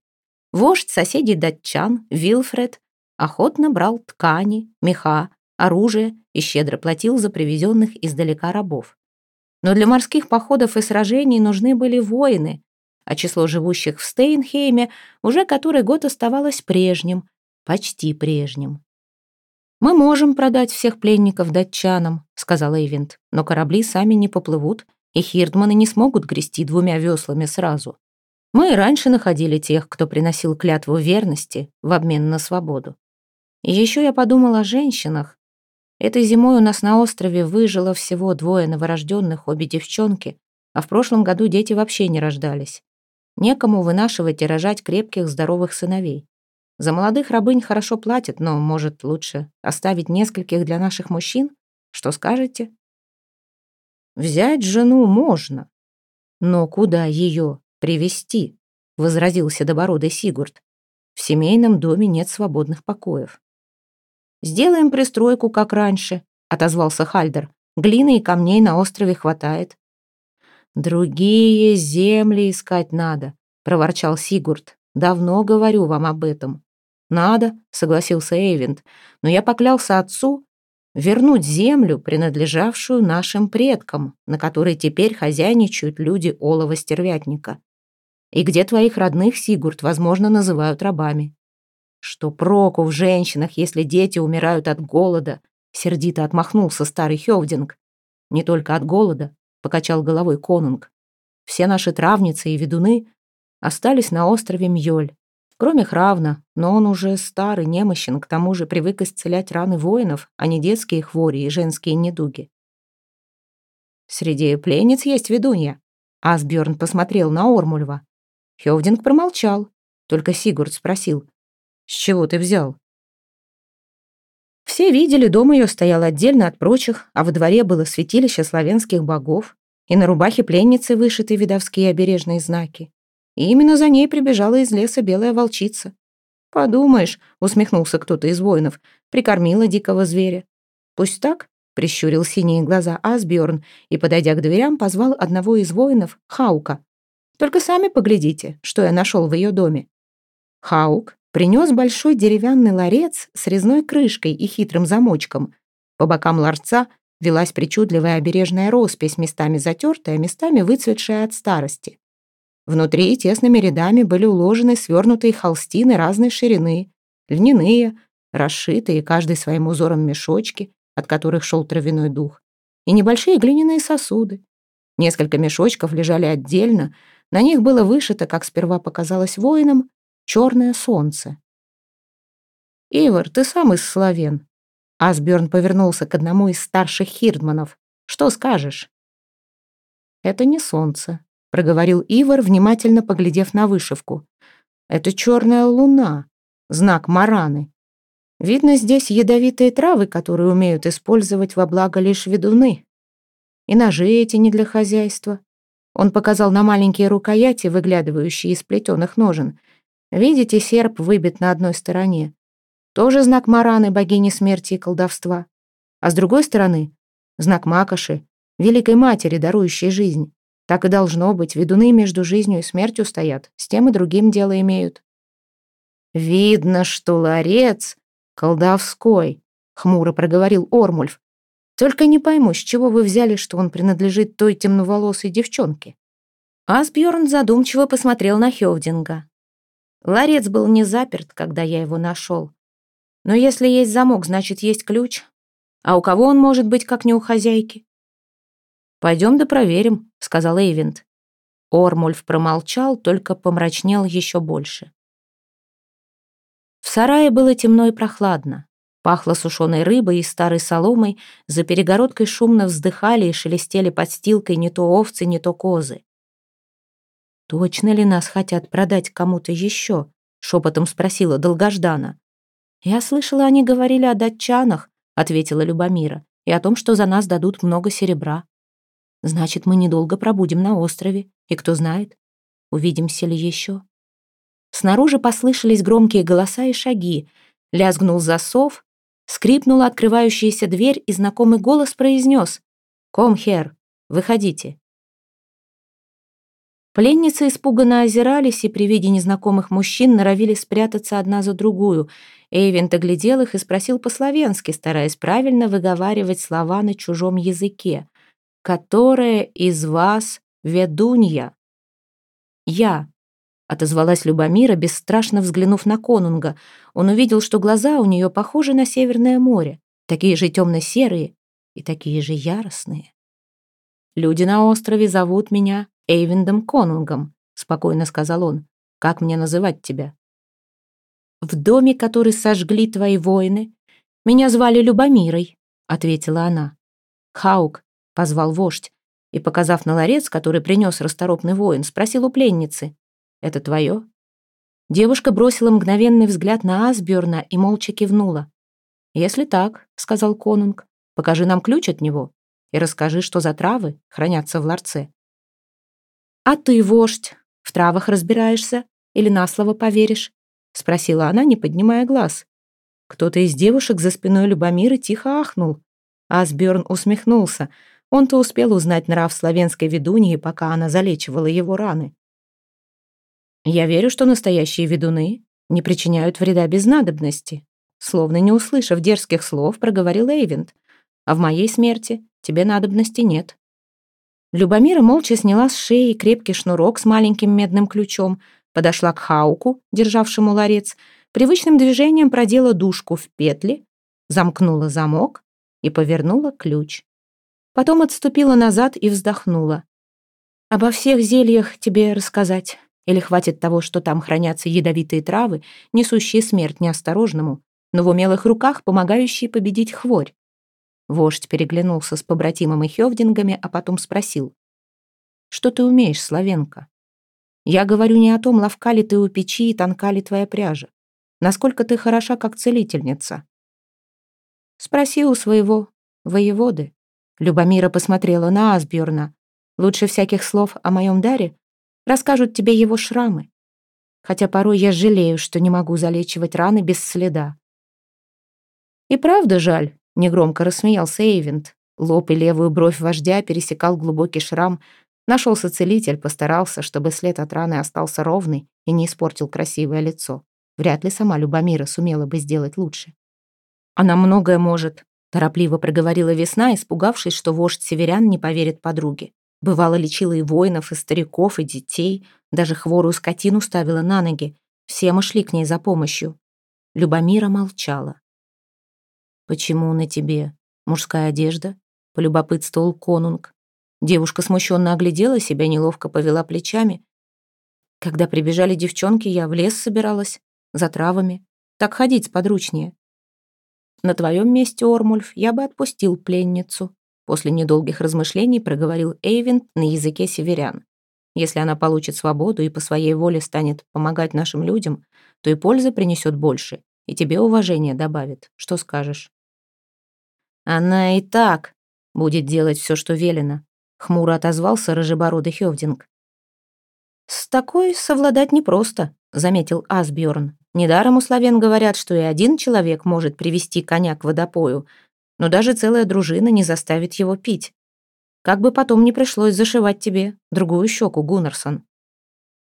Вождь соседей датчан, Вилфред, охотно брал ткани, меха, оружие и щедро платил за привезенных издалека рабов. Но для морских походов и сражений нужны были воины, а число живущих в Стейнхейме уже который год оставалось прежним, почти прежним. «Мы можем продать всех пленников датчанам», — сказал Эйвент, «но корабли сами не поплывут, и хирдманы не смогут грести двумя веслами сразу. Мы и раньше находили тех, кто приносил клятву верности в обмен на свободу. И еще я подумал о женщинах. Этой зимой у нас на острове выжило всего двое новорожденных, обе девчонки, а в прошлом году дети вообще не рождались. Некому вынашивать и рожать крепких, здоровых сыновей. За молодых рабынь хорошо платят, но, может, лучше оставить нескольких для наших мужчин? Что скажете? Взять жену можно, но куда ее привести? возразил седобородый Сигурд. В семейном доме нет свободных покоев. «Сделаем пристройку, как раньше», — отозвался Хальдер. «Глины и камней на острове хватает». «Другие земли искать надо», — проворчал Сигурд. «Давно говорю вам об этом». «Надо», — согласился Эйвент, «но я поклялся отцу вернуть землю, принадлежавшую нашим предкам, на которой теперь хозяйничают люди олова-стервятника. И где твоих родных, Сигурд, возможно, называют рабами. Что проку в женщинах, если дети умирают от голода?» Сердито отмахнулся старый Хёвдинг. «Не только от голода, — покачал головой конунг. «Все наши травницы и ведуны остались на острове Мьёль. Кроме Хравна, но он уже старый, немощен, к тому же привык исцелять раны воинов, а не детские хвори и женские недуги. «Среди пленниц есть ведунья», — Асбjörn посмотрел на Ормульва. Хёвдинг промолчал, только Сигурд спросил, «С чего ты взял?» Все видели, дом ее стоял отдельно от прочих, а во дворе было святилище славянских богов, и на рубахе пленницы вышиты видовские обережные знаки. И именно за ней прибежала из леса белая волчица. «Подумаешь», — усмехнулся кто-то из воинов, прикормила дикого зверя. «Пусть так?» — прищурил синие глаза Асбjörn и, подойдя к дверям, позвал одного из воинов, Хаука. «Только сами поглядите, что я нашел в ее доме». Хаук принес большой деревянный ларец с резной крышкой и хитрым замочком. По бокам ларца велась причудливая обережная роспись, местами затертая, местами выцветшая от старости. Внутри тесными рядами были уложены свернутые холстины разной ширины, льняные, расшитые каждый своим узором мешочки, от которых шел травяной дух, и небольшие глиняные сосуды. Несколько мешочков лежали отдельно, на них было вышито, как сперва показалось воинам, черное солнце. «Ивар, ты сам из Славен». Асбjörn повернулся к одному из старших хирдманов. «Что скажешь?» «Это не солнце», — проговорил Ивар, внимательно поглядев на вышивку. «Это черная луна, знак Мараны. Видно, здесь ядовитые травы, которые умеют использовать во благо лишь ведуны. И ножи эти не для хозяйства». Он показал на маленькие рукояти, выглядывающие из плетеных ножен — Видите, серп выбит на одной стороне. Тоже знак Мараны, богини смерти и колдовства. А с другой стороны, знак Макоши, великой матери, дарующей жизнь. Так и должно быть, ведуны между жизнью и смертью стоят, с тем и другим дело имеют. «Видно, что ларец колдовской», — хмуро проговорил Ормульф. «Только не пойму, с чего вы взяли, что он принадлежит той темноволосой девчонке?» Асбjörn задумчиво посмотрел на Хёвдинга. Ларец был не заперт, когда я его нашел. Но если есть замок, значит, есть ключ. А у кого он может быть, как не у хозяйки? «Пойдем да проверим», — сказал Эйвент. Ормульф промолчал, только помрачнел еще больше. В сарае было темно и прохладно. Пахло сушеной рыбой и старой соломой, за перегородкой шумно вздыхали и шелестели подстилкой не то овцы, не то козы. «Точно ли нас хотят продать кому-то еще?» — шепотом спросила Долгождана. «Я слышала, они говорили о датчанах», — ответила Любомира, «и о том, что за нас дадут много серебра. Значит, мы недолго пробудем на острове, и кто знает, увидимся ли еще». Снаружи послышались громкие голоса и шаги. Лязгнул засов, скрипнула открывающаяся дверь, и знакомый голос произнес «Комхер, выходите». Пленницы испуганно озирались и при виде незнакомых мужчин норовили спрятаться одна за другую. Эйвент оглядел их и спросил по-словенски, стараясь правильно выговаривать слова на чужом языке. «Которая из вас ведунья?» «Я», — отозвалась Любомира, бесстрашно взглянув на конунга. Он увидел, что глаза у нее похожи на Северное море, такие же темно-серые и такие же яростные. «Люди на острове зовут меня Эйвиндом Конунгом», — спокойно сказал он. «Как мне называть тебя?» «В доме, который сожгли твои воины, меня звали Любомирой», — ответила она. «Хаук», — позвал вождь, и, показав на ларец, который принес расторопный воин, спросил у пленницы. «Это твое?» Девушка бросила мгновенный взгляд на Асбjörна и молча кивнула. «Если так», — сказал конунг, — «покажи нам ключ от него и расскажи, что за травы хранятся в ларце». «А ты, вождь, в травах разбираешься или на слово поверишь?» — спросила она, не поднимая глаз. Кто-то из девушек за спиной Любомира тихо ахнул. Асберн усмехнулся. Он-то успел узнать нрав славянской ведуньи, пока она залечивала его раны. «Я верю, что настоящие ведуны не причиняют вреда без надобности», словно не услышав дерзких слов, проговорил Эйвент. «А в моей смерти тебе надобности нет». Любомира молча сняла с шеи крепкий шнурок с маленьким медным ключом, подошла к Хауку, державшему ларец, привычным движением продела дужку в петли, замкнула замок и повернула ключ. Потом отступила назад и вздохнула. «Обо всех зельях тебе рассказать. Или хватит того, что там хранятся ядовитые травы, несущие смерть неосторожному, но в умелых руках помогающие победить хворь?» Вождь переглянулся с побратимом и Хевдингами, а потом спросил. «Что ты умеешь, Славенка?» «Я говорю не о том, ловка ли ты у печи и тонка ли твоя пряжа. Насколько ты хороша, как целительница?» «Спроси у своего воеводы». Любомира посмотрела на Асбjörна. «Лучше всяких слов о моем даре расскажут тебе его шрамы. Хотя порой я жалею, что не могу залечивать раны без следа». «И правда жаль», — негромко рассмеялся Эйвент. Лоб и левую бровь вождя пересекал глубокий шрам. Нашелся целитель, постарался, чтобы след от раны остался ровный и не испортил красивое лицо. Вряд ли сама Любомира сумела бы сделать лучше. «Она многое может», — торопливо проговорила весна, испугавшись, что вождь северян не поверит подруге. Бывало, лечила и воинов, и стариков, и детей, даже хворую скотину ставила на ноги. Все мы шли к ней за помощью. Любомира молчала. «Почему на тебе мужская одежда?» — полюбопытствовал конунг. Девушка смущенно оглядела себя, неловко повела плечами. Когда прибежали девчонки, я в лес собиралась, за травами. Так ходить сподручнее. На твоем месте, Ормульф, я бы отпустил пленницу. После недолгих размышлений проговорил Эйвент на языке северян. Если она получит свободу и по своей воле станет помогать нашим людям, то и пользы принесет больше, и тебе уважение добавит. Что скажешь? Она и так будет делать все, что велено, хмуро отозвался рыжебородый Хевдинг. «С такой совладать непросто», — заметил Асбjörn. «Недаром у славян говорят, что и один человек может привести коня к водопою, но даже целая дружина не заставит его пить. Как бы потом не пришлось зашивать тебе другую щеку, Гуннерсон».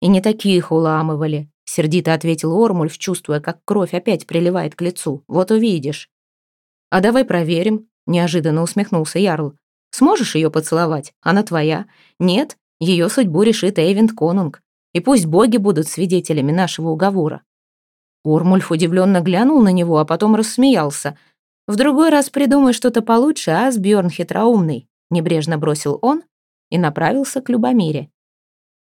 «И не таких уламывали», — сердито ответил Ормульф, чувствуя, как кровь опять приливает к лицу. «Вот увидишь». «А давай проверим», — неожиданно усмехнулся Ярл. «Сможешь ее поцеловать? Она твоя. Нет? Ее судьбу решит Эйвент Конунг, и пусть боги будут свидетелями нашего уговора». Урмульф удивленно глянул на него, а потом рассмеялся. «В другой раз придумай что-то получше, а Асбjörn хитроумный», — небрежно бросил он и направился к Любомире.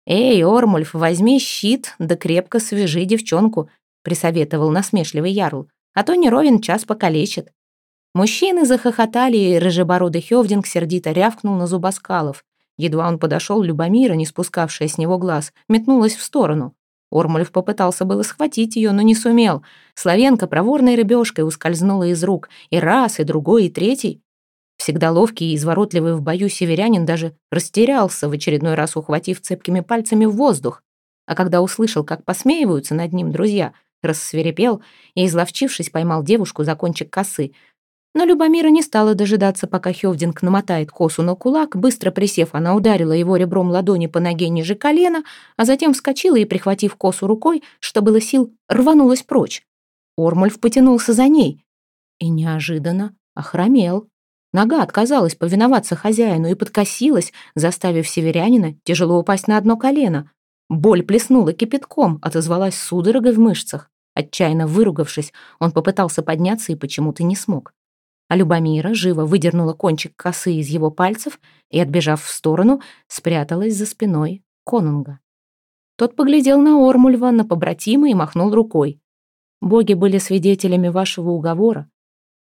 «Эй, Ормульф, возьми щит, да крепко свяжи девчонку», — присоветовал насмешливый ярл, «а то не ровен час покалечит». Мужчины захохотали, и рыжебородый Хёвдинг сердито рявкнул на зубоскалов. Едва он подошел, Любомира, не спускавшая с него глаз, метнулась в сторону. Ормульф попытался было схватить ее, но не сумел. Славенка проворной рыбешкой ускользнула из рук. И раз, и другой, и третий. Всегда ловкий и изворотливый в бою северянин даже растерялся, в очередной раз ухватив цепкими пальцами в воздух. А когда услышал, как посмеиваются над ним друзья, рассверепел и, изловчившись, поймал девушку за кончик косы, но Любомира не стала дожидаться, пока Хевдинг намотает косу на кулак. Быстро присев, она ударила его ребром ладони по ноге ниже колена, а затем вскочила и, прихватив косу рукой, что было сил, рванулась прочь. Ормульф потянулся за ней и неожиданно охромел. Нога отказалась повиноваться хозяину и подкосилась, заставив северянина тяжело упасть на одно колено. Боль плеснула кипятком, отозвалась судорогой в мышцах. Отчаянно выругавшись, он попытался подняться и почему-то не смог. А Любомира живо выдернула кончик косы из его пальцев и, отбежав в сторону, спряталась за спиной конунга. Тот поглядел на Ормульва, на побратима и махнул рукой. «Боги были свидетелями вашего уговора.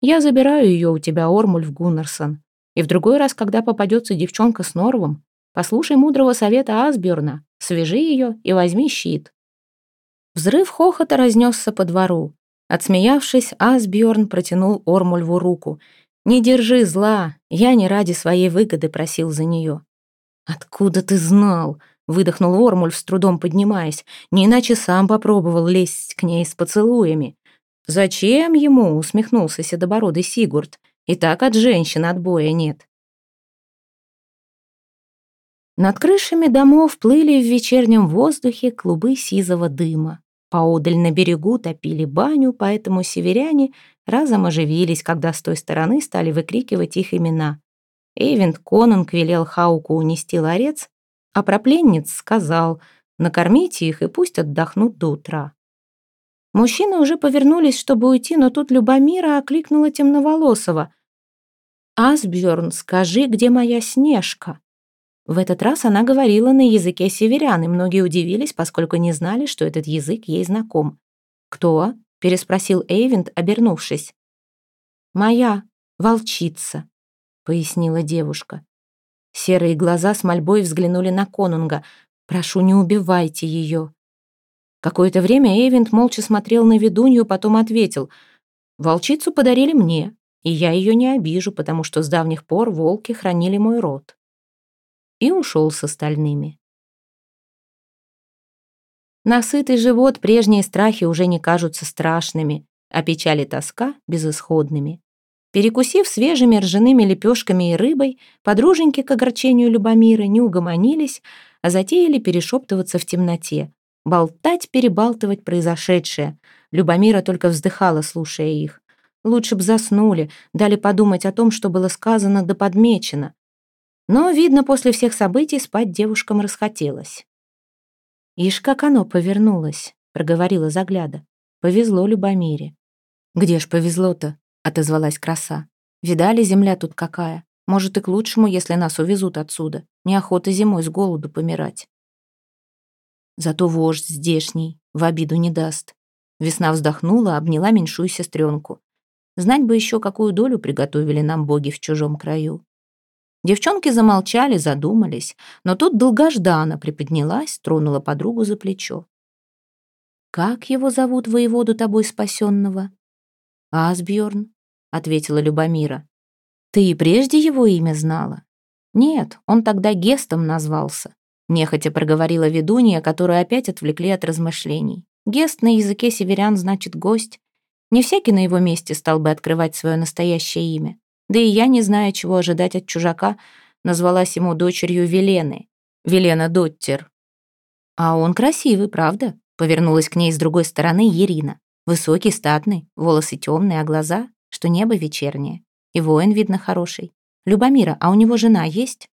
Я забираю ее у тебя, Ормульф Гуннерсон. И в другой раз, когда попадется девчонка с Норвом, послушай мудрого совета Асберна, свяжи ее и возьми щит». Взрыв хохота разнесся по двору. Отсмеявшись, Асбjörn протянул Ормульву руку. «Не держи зла, я не ради своей выгоды просил за нее». «Откуда ты знал?» — выдохнул Ормульф, с трудом поднимаясь. «Не иначе сам попробовал лезть к ней с поцелуями». «Зачем ему?» — усмехнулся седобородый Сигурд. «И так от женщин отбоя нет». Над крышами домов плыли в вечернем воздухе клубы сизого дыма. Поодаль на берегу топили баню, поэтому северяне разом оживились, когда с той стороны стали выкрикивать их имена. Эйвент Конанг велел Хауку унести ларец, а про пленниц сказал «накормите их и пусть отдохнут до утра». Мужчины уже повернулись, чтобы уйти, но тут Любомира окликнула темноволосого. «Асбjörn, скажи, где моя Снежка?» В этот раз она говорила на языке северян, и многие удивились, поскольку не знали, что этот язык ей знаком. «Кто?» — переспросил Эйвент, обернувшись. «Моя волчица», — пояснила девушка. Серые глаза с мольбой взглянули на конунга. «Прошу, не убивайте ее». Какое-то время Эйвент молча смотрел на ведунью, потом ответил. «Волчицу подарили мне, и я ее не обижу, потому что с давних пор волки хранили мой род». И ушел с остальными. На сытый живот прежние страхи уже не кажутся страшными, а печаль тоска — безысходными. Перекусив свежими ржаными лепешками и рыбой, подруженьки к огорчению Любомиры не угомонились, а затеяли перешептываться в темноте, болтать, перебалтывать произошедшее. Любомира только вздыхала, слушая их. Лучше б заснули, дали подумать о том, что было сказано да подмечено. Но, видно, после всех событий спать девушкам расхотелось. «Ишь, как оно повернулось», — проговорила загляда. «Повезло Любомире». «Где ж повезло-то?» — отозвалась краса. «Видали, земля тут какая? Может, и к лучшему, если нас увезут отсюда. Неохота зимой с голоду помирать». Зато вождь здешний в обиду не даст. Весна вздохнула, обняла меньшую сестренку. Знать бы еще, какую долю приготовили нам боги в чужом краю. Девчонки замолчали, задумались, но тут долгождана приподнялась, тронула подругу за плечо. «Как его зовут воеводу тобой спасенного?» «Асбjörn», — ответила Любомира. «Ты и прежде его имя знала?» «Нет, он тогда Гестом назвался нехотя проговорила ведунья, которую опять отвлекли от размышлений. Гест на языке северян значит «гость». Не всякий на его месте стал бы открывать свое настоящее имя. Да и я, не зная, чего ожидать от чужака, назвалась ему дочерью Велены. Велена Доттер. «А он красивый, правда?» — повернулась к ней с другой стороны Ирина. Высокий, статный, волосы темные, а глаза, что небо вечернее. И воин, видно, хороший. Любомира, а у него жена есть?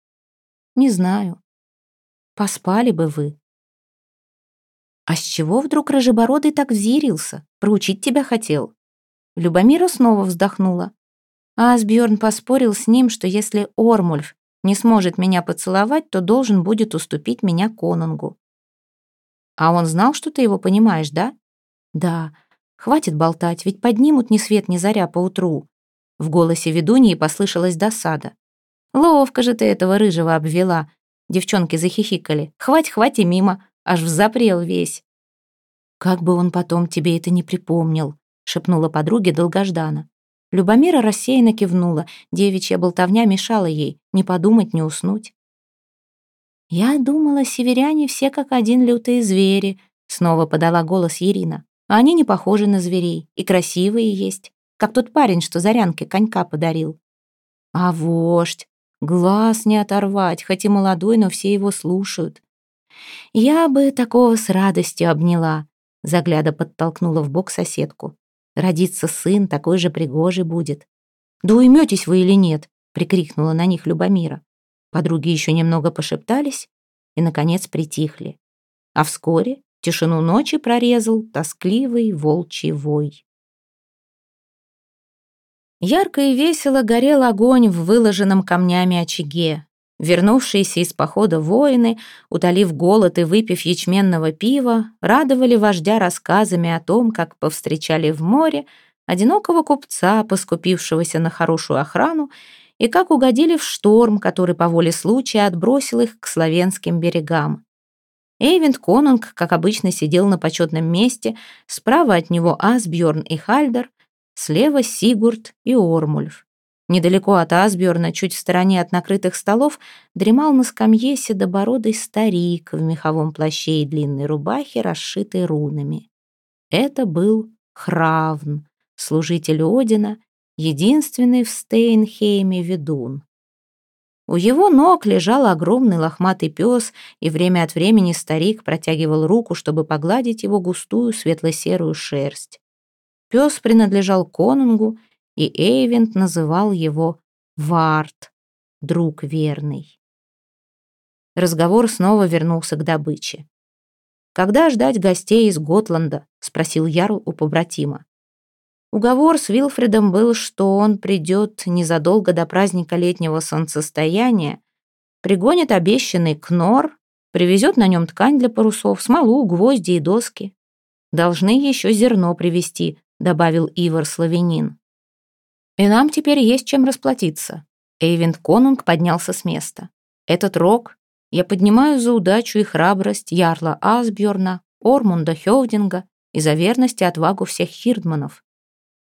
Не знаю. Поспали бы вы. А с чего вдруг Рыжебородый так взъярился? Проучить тебя хотел. Любомира снова вздохнула. А Асбjörn поспорил с ним, что если Ормульф не сможет меня поцеловать, то должен будет уступить меня конунгу. А он знал, что ты его понимаешь, да? Да. Хватит болтать, ведь поднимут ни свет ни заря поутру. В голосе ведуньи послышалась досада. Ловко же ты этого рыжего обвела. Девчонки захихикали. «Хвать, хвать и мимо!» Аж взапрел весь. «Как бы он потом тебе это не припомнил», — шепнула подруге долгождана. Любомира рассеянно кивнула. Девичья болтовня мешала ей. Не подумать, не уснуть. «Я думала, северяне все как один лютые звери», — снова подала голос Ирина. «Они не похожи на зверей, и красивые есть, как тот парень, что Зарянке конька подарил». «А вождь», Глаз не оторвать, хоть и молодой, но все его слушают. Я бы такого с радостью обняла, загляда подтолкнула в бок соседку. Родится сын, такой же пригожий будет. Да уйметесь вы или нет, прикрикнула на них Любомира. Подруги еще немного пошептались и, наконец, притихли. А вскоре тишину ночи прорезал тоскливый волчий вой. Ярко и весело горел огонь в выложенном камнями очаге. Вернувшиеся из похода воины, утолив голод и выпив ячменного пива, радовали вождя рассказами о том, как повстречали в море одинокого купца, поскупившегося на хорошую охрану, и как угодили в шторм, который по воле случая отбросил их к славянским берегам. Эйвент Конунг, как обычно, сидел на почетном месте, справа от него Асбjörn и Хальдер, слева Сигурд и Ормульф. Недалеко от Асбjörна, чуть в стороне от накрытых столов, дремал на скамье седобородый старик в меховом плаще и длинной рубахе, расшитой рунами. Это был Хравн, служитель Одина, единственный в Стейнхейме ведун. У его ног лежал огромный лохматый пес, и время от времени старик протягивал руку, чтобы погладить его густую светло-серую шерсть. Пес принадлежал конунгу, и Эйвент называл его Варт, друг верный. Разговор снова вернулся к добыче. «Когда ждать гостей из Готланда?» — спросил Ярл у побратима. Уговор с Вилфредом был, что он придет незадолго до праздника летнего солнцестояния, пригонит обещанный кнор, привезет на нем ткань для парусов, смолу, гвозди и доски. «Должны еще зерно привезти», — добавил Ивар Славянин. И нам теперь есть чем расплатиться. Эйвент Конунг поднялся с места. Этот рок я поднимаю за удачу и храбрость Ярла Асбjörна, Ормунда Хёвдинга и за верность и отвагу всех хирдманов.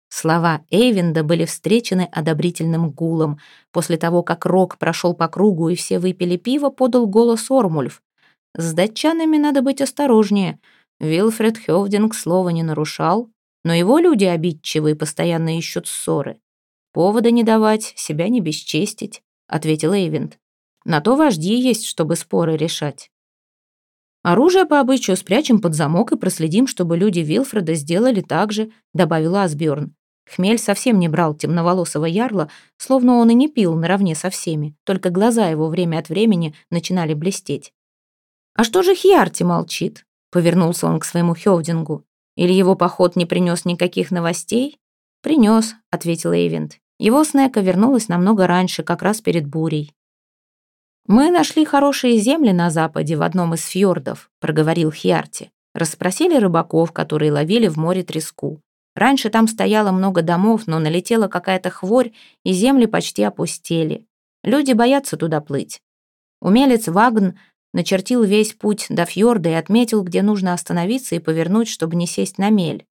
Слова Эйвенда были встречены одобрительным гулом. После того, как Рок прошел по кругу и все выпили пиво, подал голос Ормульф. «С датчанами надо быть осторожнее. Вилфред Хёвдинг слова не нарушал, но его люди обидчивые постоянно ищут ссоры. «Повода не давать, себя не бесчестить», — ответил Эйвент. «На то вожди есть, чтобы споры решать». «Оружие по обычаю спрячем под замок и проследим, чтобы люди Вилфреда сделали так же», — добавил Асбjörn. Хмель совсем не брал темноволосого ярла, словно он и не пил наравне со всеми, только глаза его время от времени начинали блестеть. «А что же Хьярти молчит?» — повернулся он к своему Хёвдингу. «Или его поход не принес никаких новостей?» «Принес», — ответил Эйвент. Его снека вернулась намного раньше, как раз перед бурей. «Мы нашли хорошие земли на западе в одном из фьордов», — проговорил Хьярти. Расспросили рыбаков, которые ловили в море треску. Раньше там стояло много домов, но налетела какая-то хворь, и земли почти опустели. Люди боятся туда плыть. Умелец Вагн начертил весь путь до фьорда и отметил, где нужно остановиться и повернуть, чтобы не сесть на мель.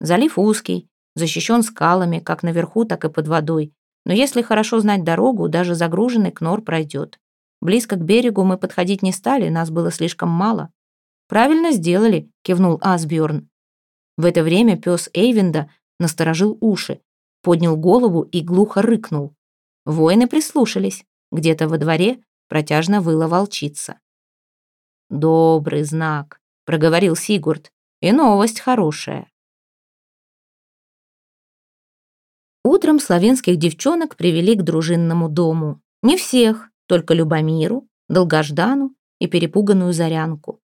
Залив узкий, защищен скалами, как наверху, так и под водой. Но если хорошо знать дорогу, даже загруженный кнор пройдет. Близко к берегу мы подходить не стали, нас было слишком мало. «Правильно сделали», — кивнул Асбjörn. В это время пес Эйвенда насторожил уши, поднял голову и глухо рыкнул. Воины прислушались. Где-то во дворе протяжно выла волчица. «Добрый знак», — проговорил Сигурд, — «и новость хорошая». Утром славянских девчонок привели к дружинному дому. Не всех, только Любомиру, Долгождану и перепуганную Зарянку.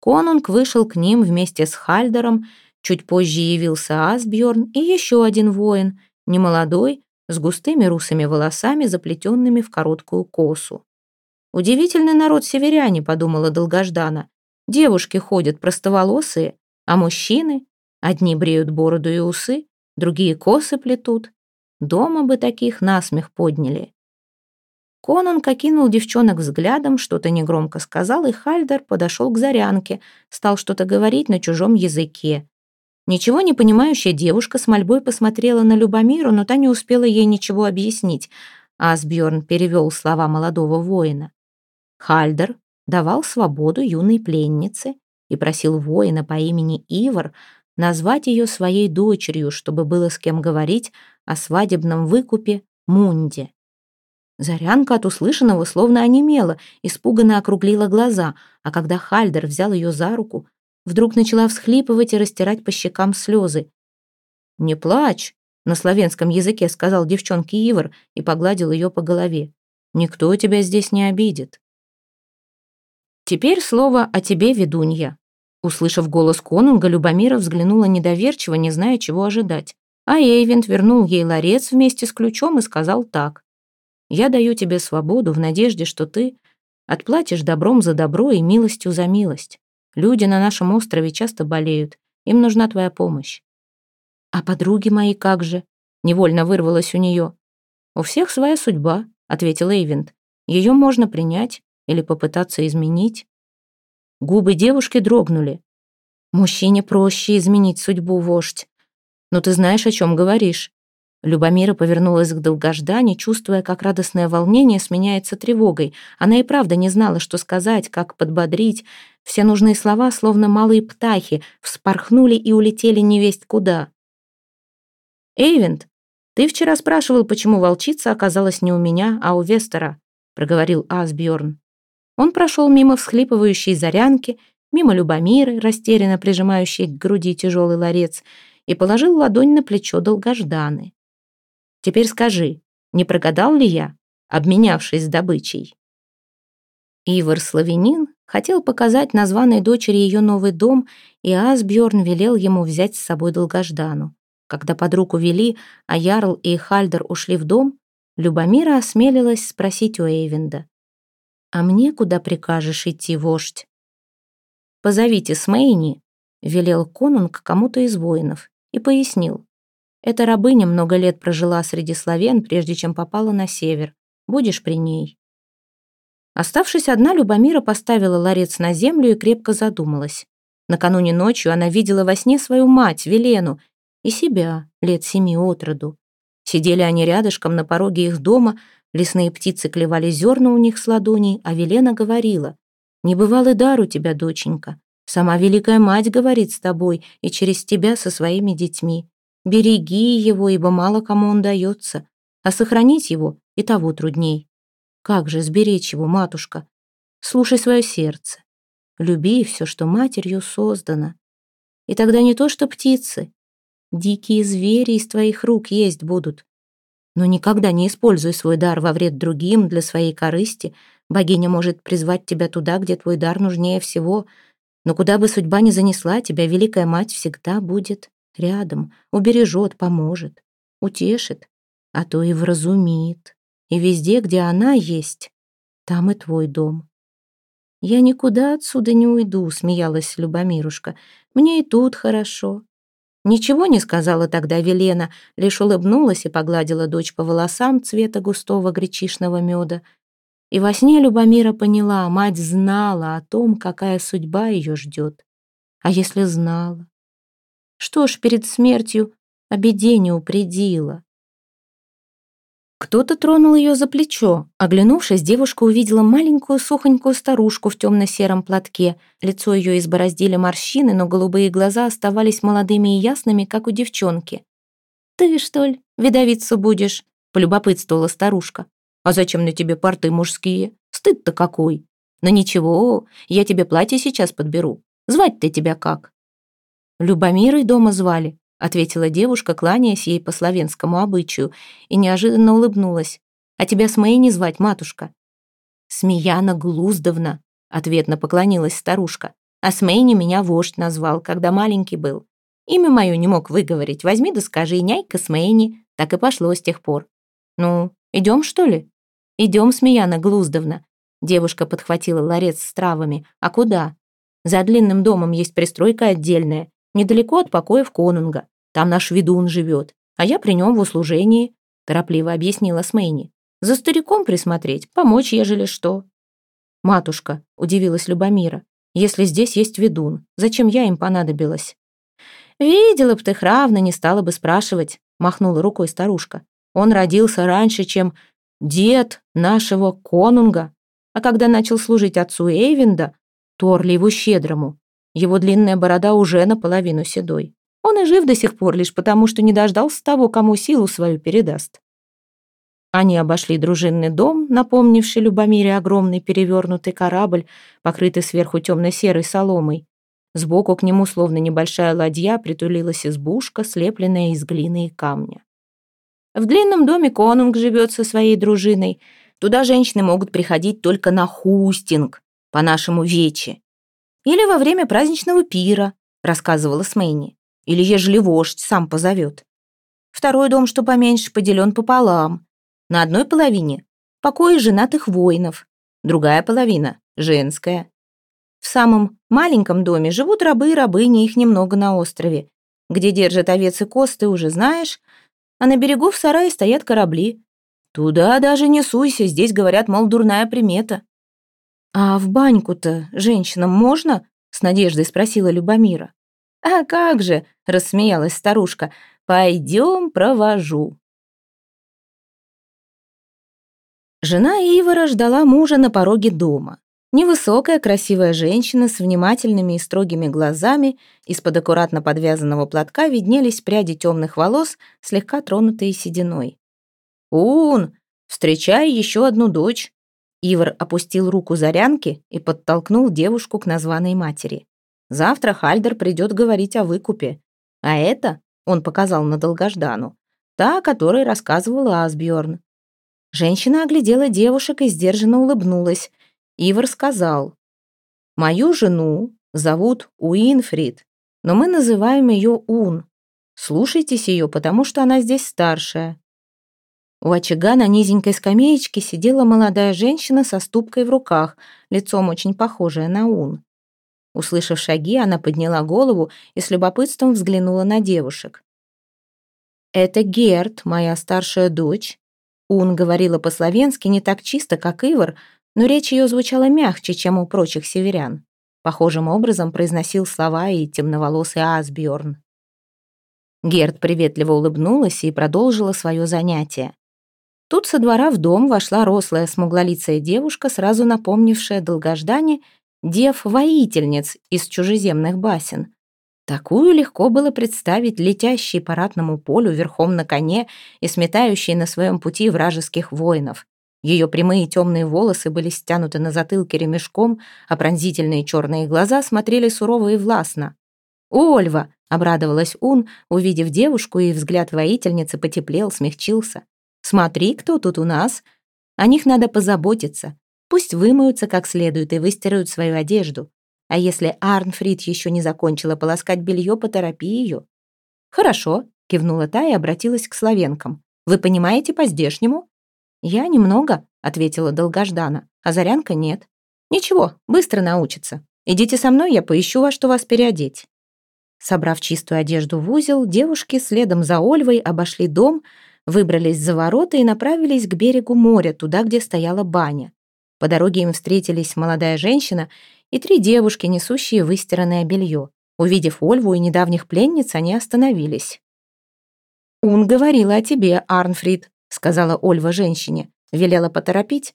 Конунг вышел к ним вместе с Хальдером, чуть позже явился Асбьорн и еще один воин, немолодой, с густыми русыми волосами, заплетенными в короткую косу. «Удивительный народ северяне», — подумала Долгождана. «Девушки ходят простоволосые, а мужчины, одни бреют бороду и усы, другие косы плетут, Дома бы таких насмех подняли. Конан окинул девчонок взглядом, что-то негромко сказал, и Хальдер подошел к Зарянке, стал что-то говорить на чужом языке. Ничего не понимающая девушка с мольбой посмотрела на Любомиру, но та не успела ей ничего объяснить. Асбjörn перевел слова молодого воина. Хальдер давал свободу юной пленнице и просил воина по имени Ивар назвать ее своей дочерью, чтобы было с кем говорить о свадебном выкупе Мунде. Зарянка от услышанного словно онемела, испуганно округлила глаза, а когда Хальдер взял ее за руку, вдруг начала всхлипывать и растирать по щекам слезы. «Не плачь», на славянском языке сказал девчонке Ивар и погладил ее по голове. «Никто тебя здесь не обидит». «Теперь слово о тебе, ведунья». Услышав голос конунга, Любомира взглянула недоверчиво, не зная, чего ожидать. А Эйвент вернул ей ларец вместе с ключом и сказал так. «Я даю тебе свободу в надежде, что ты отплатишь добром за добро и милостью за милость. Люди на нашем острове часто болеют, им нужна твоя помощь. «А подруги мои как же?» — невольно вырвалось у нее. «У всех своя судьба», — ответил Эйвент. «Ее можно принять или попытаться изменить». Губы девушки дрогнули. «Мужчине проще изменить судьбу, вождь. Но ты знаешь, о чем говоришь». Любомира повернулась к долгождане, чувствуя, как радостное волнение сменяется тревогой. Она и правда не знала, что сказать, как подбодрить. Все нужные слова, словно малые птахи, вспорхнули и улетели невесть куда. «Эйвент, ты вчера спрашивал, почему волчица оказалась не у меня, а у Вестера», проговорил Асбjorn. Он прошел мимо всхлипывающей зарянки, мимо Любомиры, растерянно прижимающей к груди тяжелый ларец, и положил ладонь на плечо долгожданы. «Теперь скажи, не прогадал ли я, обменявшись добычей?» Ивар Славянин хотел показать названной дочери ее новый дом, и Асбjorn велел ему взять с собой долгождану. Когда под руку вели, а Ярл и Хальдер ушли в дом, Любомира осмелилась спросить у Эйвенда. «А мне куда прикажешь идти, вождь?» «Позовите Смейни», — велел конунг кому-то из воинов, и пояснил. «Эта рабыня много лет прожила среди славян, прежде чем попала на север. Будешь при ней». Оставшись одна, Любомира поставила ларец на землю и крепко задумалась. Накануне ночью она видела во сне свою мать, Велену, и себя, лет семи от роду. Сидели они рядышком на пороге их дома, лесные птицы клевали зерна у них с ладоней, а Велена говорила, «Не бывал и дар у тебя, доченька. Сама Великая Мать говорит с тобой и через тебя со своими детьми. Береги его, ибо мало кому он дается, а сохранить его и того трудней. Как же сберечь его, матушка? Слушай свое сердце. Люби все, что матерью создано. И тогда не то что птицы, Дикие звери из твоих рук есть будут. Но никогда не используй свой дар во вред другим для своей корысти. Богиня может призвать тебя туда, где твой дар нужнее всего. Но куда бы судьба ни занесла, тебя Великая Мать всегда будет рядом, убережет, поможет, утешит, а то и вразумит. И везде, где она есть, там и твой дом. «Я никуда отсюда не уйду», — смеялась Любомирушка. «Мне и тут хорошо. Ничего не сказала тогда Велена, лишь улыбнулась и погладила дочь по волосам цвета густого гречишного меда. И во сне Любомира поняла, мать знала о том, какая судьба ее ждет. А если знала? Что ж, перед смертью о упредила. Кто-то тронул ее за плечо. Оглянувшись, девушка увидела маленькую сухонькую старушку в темно-сером платке. Лицо ее избороздили морщины, но голубые глаза оставались молодыми и ясными, как у девчонки. «Ты, что ли, видовицу будешь?» — полюбопытствовала старушка. «А зачем на тебе порты мужские? Стыд-то какой!» «Но ничего, я тебе платье сейчас подберу. Звать-то тебя как?» Любомирой дома звали, — ответила девушка, кланяясь ей по славянскому обычаю, и неожиданно улыбнулась. «А тебя с моей не звать, матушка?» «Смеяна Глуздовна», — ответно поклонилась старушка. «А Смейни меня вождь назвал, когда маленький был. Имя мое не мог выговорить. Возьми да скажи, няйка Смейни». Так и пошло с тех пор. «Ну, идем, что ли?» «Идем, Смеяна Глуздовна». Девушка подхватила ларец с травами. «А куда?» «За длинным домом есть пристройка отдельная недалеко от покоев конунга. Там наш ведун живет, а я при нем в услужении», — торопливо объяснила Смейни. «За стариком присмотреть, помочь, ежели что». «Матушка», — удивилась Любомира, «если здесь есть ведун, зачем я им понадобилась?» «Видела б ты хравно, не стала бы спрашивать», — махнула рукой старушка. «Он родился раньше, чем дед нашего конунга, а когда начал служить отцу Эйвинда, Торливу Щедрому, его длинная борода уже наполовину седой. Он и жив до сих пор лишь потому, что не дождался того, кому силу свою передаст. Они обошли дружинный дом, напомнивший Любомире огромный перевернутый корабль, покрытый сверху темно-серой соломой. Сбоку к нему, словно небольшая ладья, притулилась избушка, слепленная из глины и камня. В длинном доме конунг живет со своей дружиной. Туда женщины могут приходить только на хустинг, по нашему вече. Или во время праздничного пира, рассказывала Смейни. Или ежели вождь сам позовет. Второй дом, что поменьше, поделен пополам. На одной половине — покои женатых воинов, другая половина — женская. В самом маленьком доме живут рабы и рабыни, их немного на острове. Где держат овец и коз, ты уже знаешь. А на берегу в сарае стоят корабли. Туда даже не суйся, здесь говорят, мол, дурная примета. «А в баньку-то женщинам можно?» — с надеждой спросила Любомира. «А как же!» — рассмеялась старушка. «Пойдем, провожу». Жена Ивара ждала мужа на пороге дома. Невысокая, красивая женщина с внимательными и строгими глазами, из-под аккуратно подвязанного платка виднелись пряди темных волос, слегка тронутые сединой. «Ун, встречай еще одну дочь!» Ивар опустил руку Зарянки и подтолкнул девушку к названной матери. «Завтра Хальдер придет говорить о выкупе. А это, — он показал на долгождану, — та, о которой рассказывала Асбjörn. Женщина оглядела девушек и сдержанно улыбнулась. Ивар сказал, «Мою жену зовут Уинфрид, но мы называем ее Ун. Слушайтесь ее, потому что она здесь старшая». У очага на низенькой скамеечке сидела молодая женщина со ступкой в руках, лицом очень похожая на Ун. Услышав шаги, она подняла голову и с любопытством взглянула на девушек. «Это Герт, моя старшая дочь». Ун говорила по-словенски не так чисто, как Ивар, но речь ее звучала мягче, чем у прочих северян. Похожим образом произносил слова и темноволосый Асбjorn. Герд приветливо улыбнулась и продолжила свое занятие. Тут со двора в дом вошла рослая смуглолицая девушка, сразу напомнившая долгождане дев-воительниц из чужеземных басен. Такую легко было представить летящей по ратному полю верхом на коне и сметающей на своем пути вражеских воинов. Ее прямые темные волосы были стянуты на затылке ремешком, а пронзительные черные глаза смотрели сурово и властно. «Ольва!» — обрадовалась Ун, увидев девушку, и взгляд воительницы потеплел, смягчился. «Смотри, кто тут у нас. О них надо позаботиться. Пусть вымоются как следует и выстирают свою одежду. А если Арнфрид еще не закончила полоскать белье, поторопи ее». «Хорошо», — кивнула та и обратилась к словенкам. «Вы понимаете по-здешнему?» «Я немного», — ответила долгождана, а Зарянка нет. «Ничего, быстро научится. Идите со мной, я поищу во что вас переодеть». Собрав чистую одежду в узел, девушки следом за Ольвой обошли дом, выбрались за ворота и направились к берегу моря, туда, где стояла баня. По дороге им встретились молодая женщина и три девушки, несущие выстиранное белье. Увидев Ольву и недавних пленниц, они остановились. «Ун говорила о тебе, Арнфрид», сказала Ольва женщине. Велела поторопить.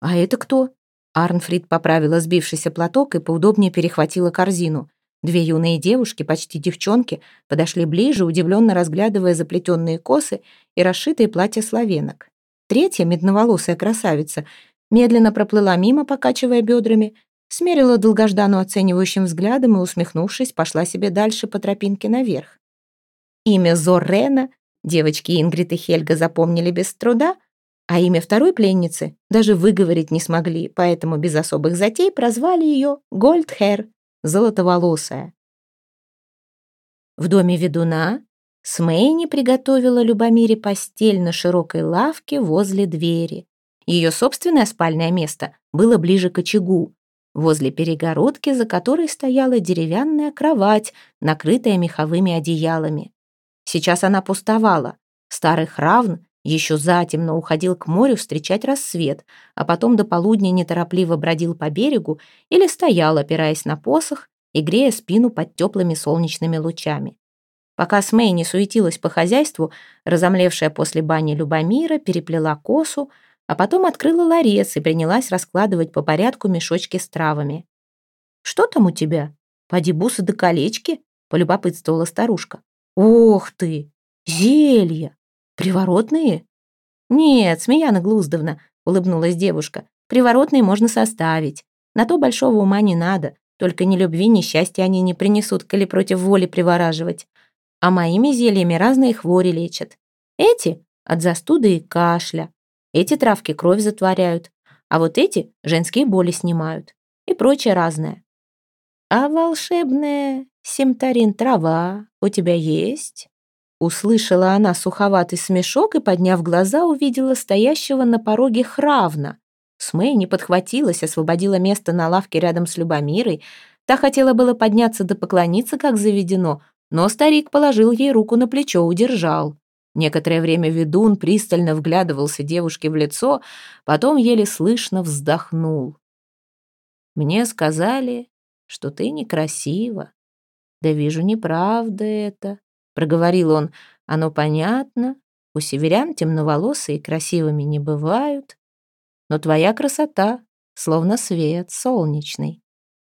«А это кто?» Арнфрид поправила сбившийся платок и поудобнее перехватила корзину. Две юные девушки, почти девчонки, подошли ближе, удивленно разглядывая заплетенные косы и расшитые платья славенок. Третья, медноволосая красавица, медленно проплыла мимо, покачивая бедрами, смерила долгождану оценивающим взглядом и, усмехнувшись, пошла себе дальше по тропинке наверх. Имя Зоррена Девочки Ингрид и Хельга запомнили без труда, а имя второй пленницы даже выговорить не смогли, поэтому без особых затей прозвали ее Гольдхер, золотоволосая. В доме ведуна Смейни приготовила Любомире постель на широкой лавке возле двери. Ее собственное спальное место было ближе к очагу, возле перегородки, за которой стояла деревянная кровать, накрытая меховыми одеялами. Сейчас она пустовала. Старый Хравн еще затемно уходил к морю встречать рассвет, а потом до полудня неторопливо бродил по берегу или стоял, опираясь на посох и грея спину под теплыми солнечными лучами. Пока Смей не суетилась по хозяйству, разомлевшая после бани Любомира переплела косу, а потом открыла ларец и принялась раскладывать по порядку мешочки с травами. «Что там у тебя? Поди бусы да колечки?» — полюбопытствовала старушка. «Ох ты! Зелья! Приворотные?» «Нет, Смеяна Глуздовна», — улыбнулась девушка. «Приворотные можно составить. На то большого ума не надо. Только ни любви, ни счастья они не принесут, коли против воли привораживать. А моими зельями разные хвори лечат. Эти, — от застуды и кашля. Эти травки кровь затворяют, а вот эти женские боли снимают и прочее разное. А волшебная семтарин трава у тебя есть? Услышала она суховатый смешок и, подняв глаза, увидела стоящего на пороге Хравна. Смей не подхватилась, освободила место на лавке рядом с Любомирой. Та хотела было подняться да поклониться, как заведено, но старик положил ей руку на плечо, удержал. Некоторое время ведун пристально вглядывался девушке в лицо, потом еле слышно вздохнул. «Мне сказали, что ты некрасива. Да вижу, неправда это», — проговорил он. «Оно понятно. У северян темноволосые красивыми не бывают. Но твоя красота, словно свет солнечный,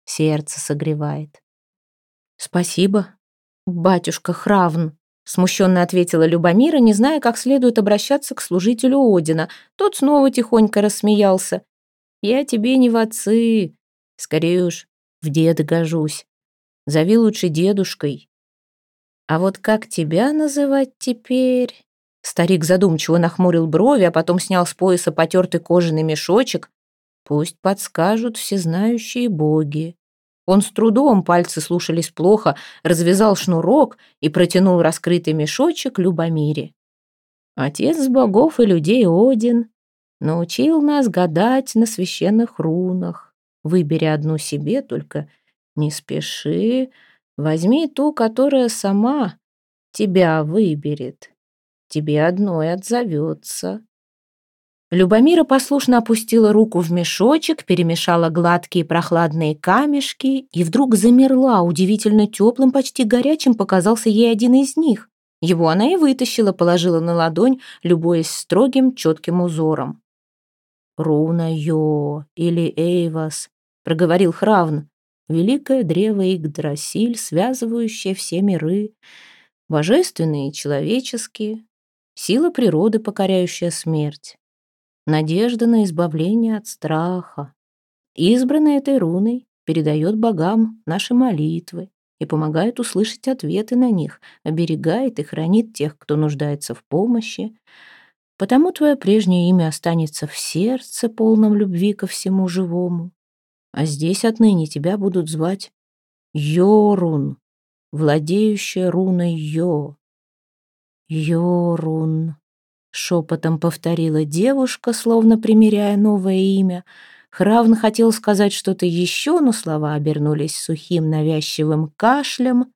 сердце согревает». «Спасибо, батюшка Хравн», Смущенно ответила Любомира, не зная, как следует обращаться к служителю Одина. Тот снова тихонько рассмеялся. «Я тебе не в отцы, скорее уж в деда гожусь. Зови лучше дедушкой». «А вот как тебя называть теперь?» Старик задумчиво нахмурил брови, а потом снял с пояса потертый кожаный мешочек. «Пусть подскажут всезнающие боги». Он с трудом, пальцы слушались плохо, развязал шнурок и протянул раскрытый мешочек Любомире. Отец богов и людей Один научил нас гадать на священных рунах. Выбери одну себе, только не спеши. Возьми ту, которая сама тебя выберет. Тебе одной отзовется. Любомира послушно опустила руку в мешочек, перемешала гладкие прохладные камешки и вдруг замерла, удивительно теплым, почти горячим показался ей один из них. Его она и вытащила, положила на ладонь, любуясь строгим, четким узором. «Руна Йо или Эйвас», — проговорил Хравн, «великое древо Игдрасиль, связывающее все миры, божественные и человеческие, сила природы, покоряющая смерть» надежда на избавление от страха. Избранный этой руной передает богам наши молитвы и помогает услышать ответы на них, оберегает и хранит тех, кто нуждается в помощи. Потому твое прежнее имя останется в сердце, полном любви ко всему живому. А здесь отныне тебя будут звать Йорун, владеющая руной Йо. Йорун. Шепотом повторила девушка, словно примеряя новое имя. Хравн хотел сказать что-то еще, но слова обернулись сухим навязчивым кашлем.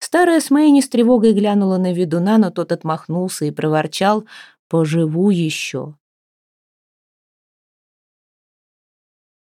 Старая Смейни с тревогой глянула на ведуна, но тот отмахнулся и проворчал «Поживу еще».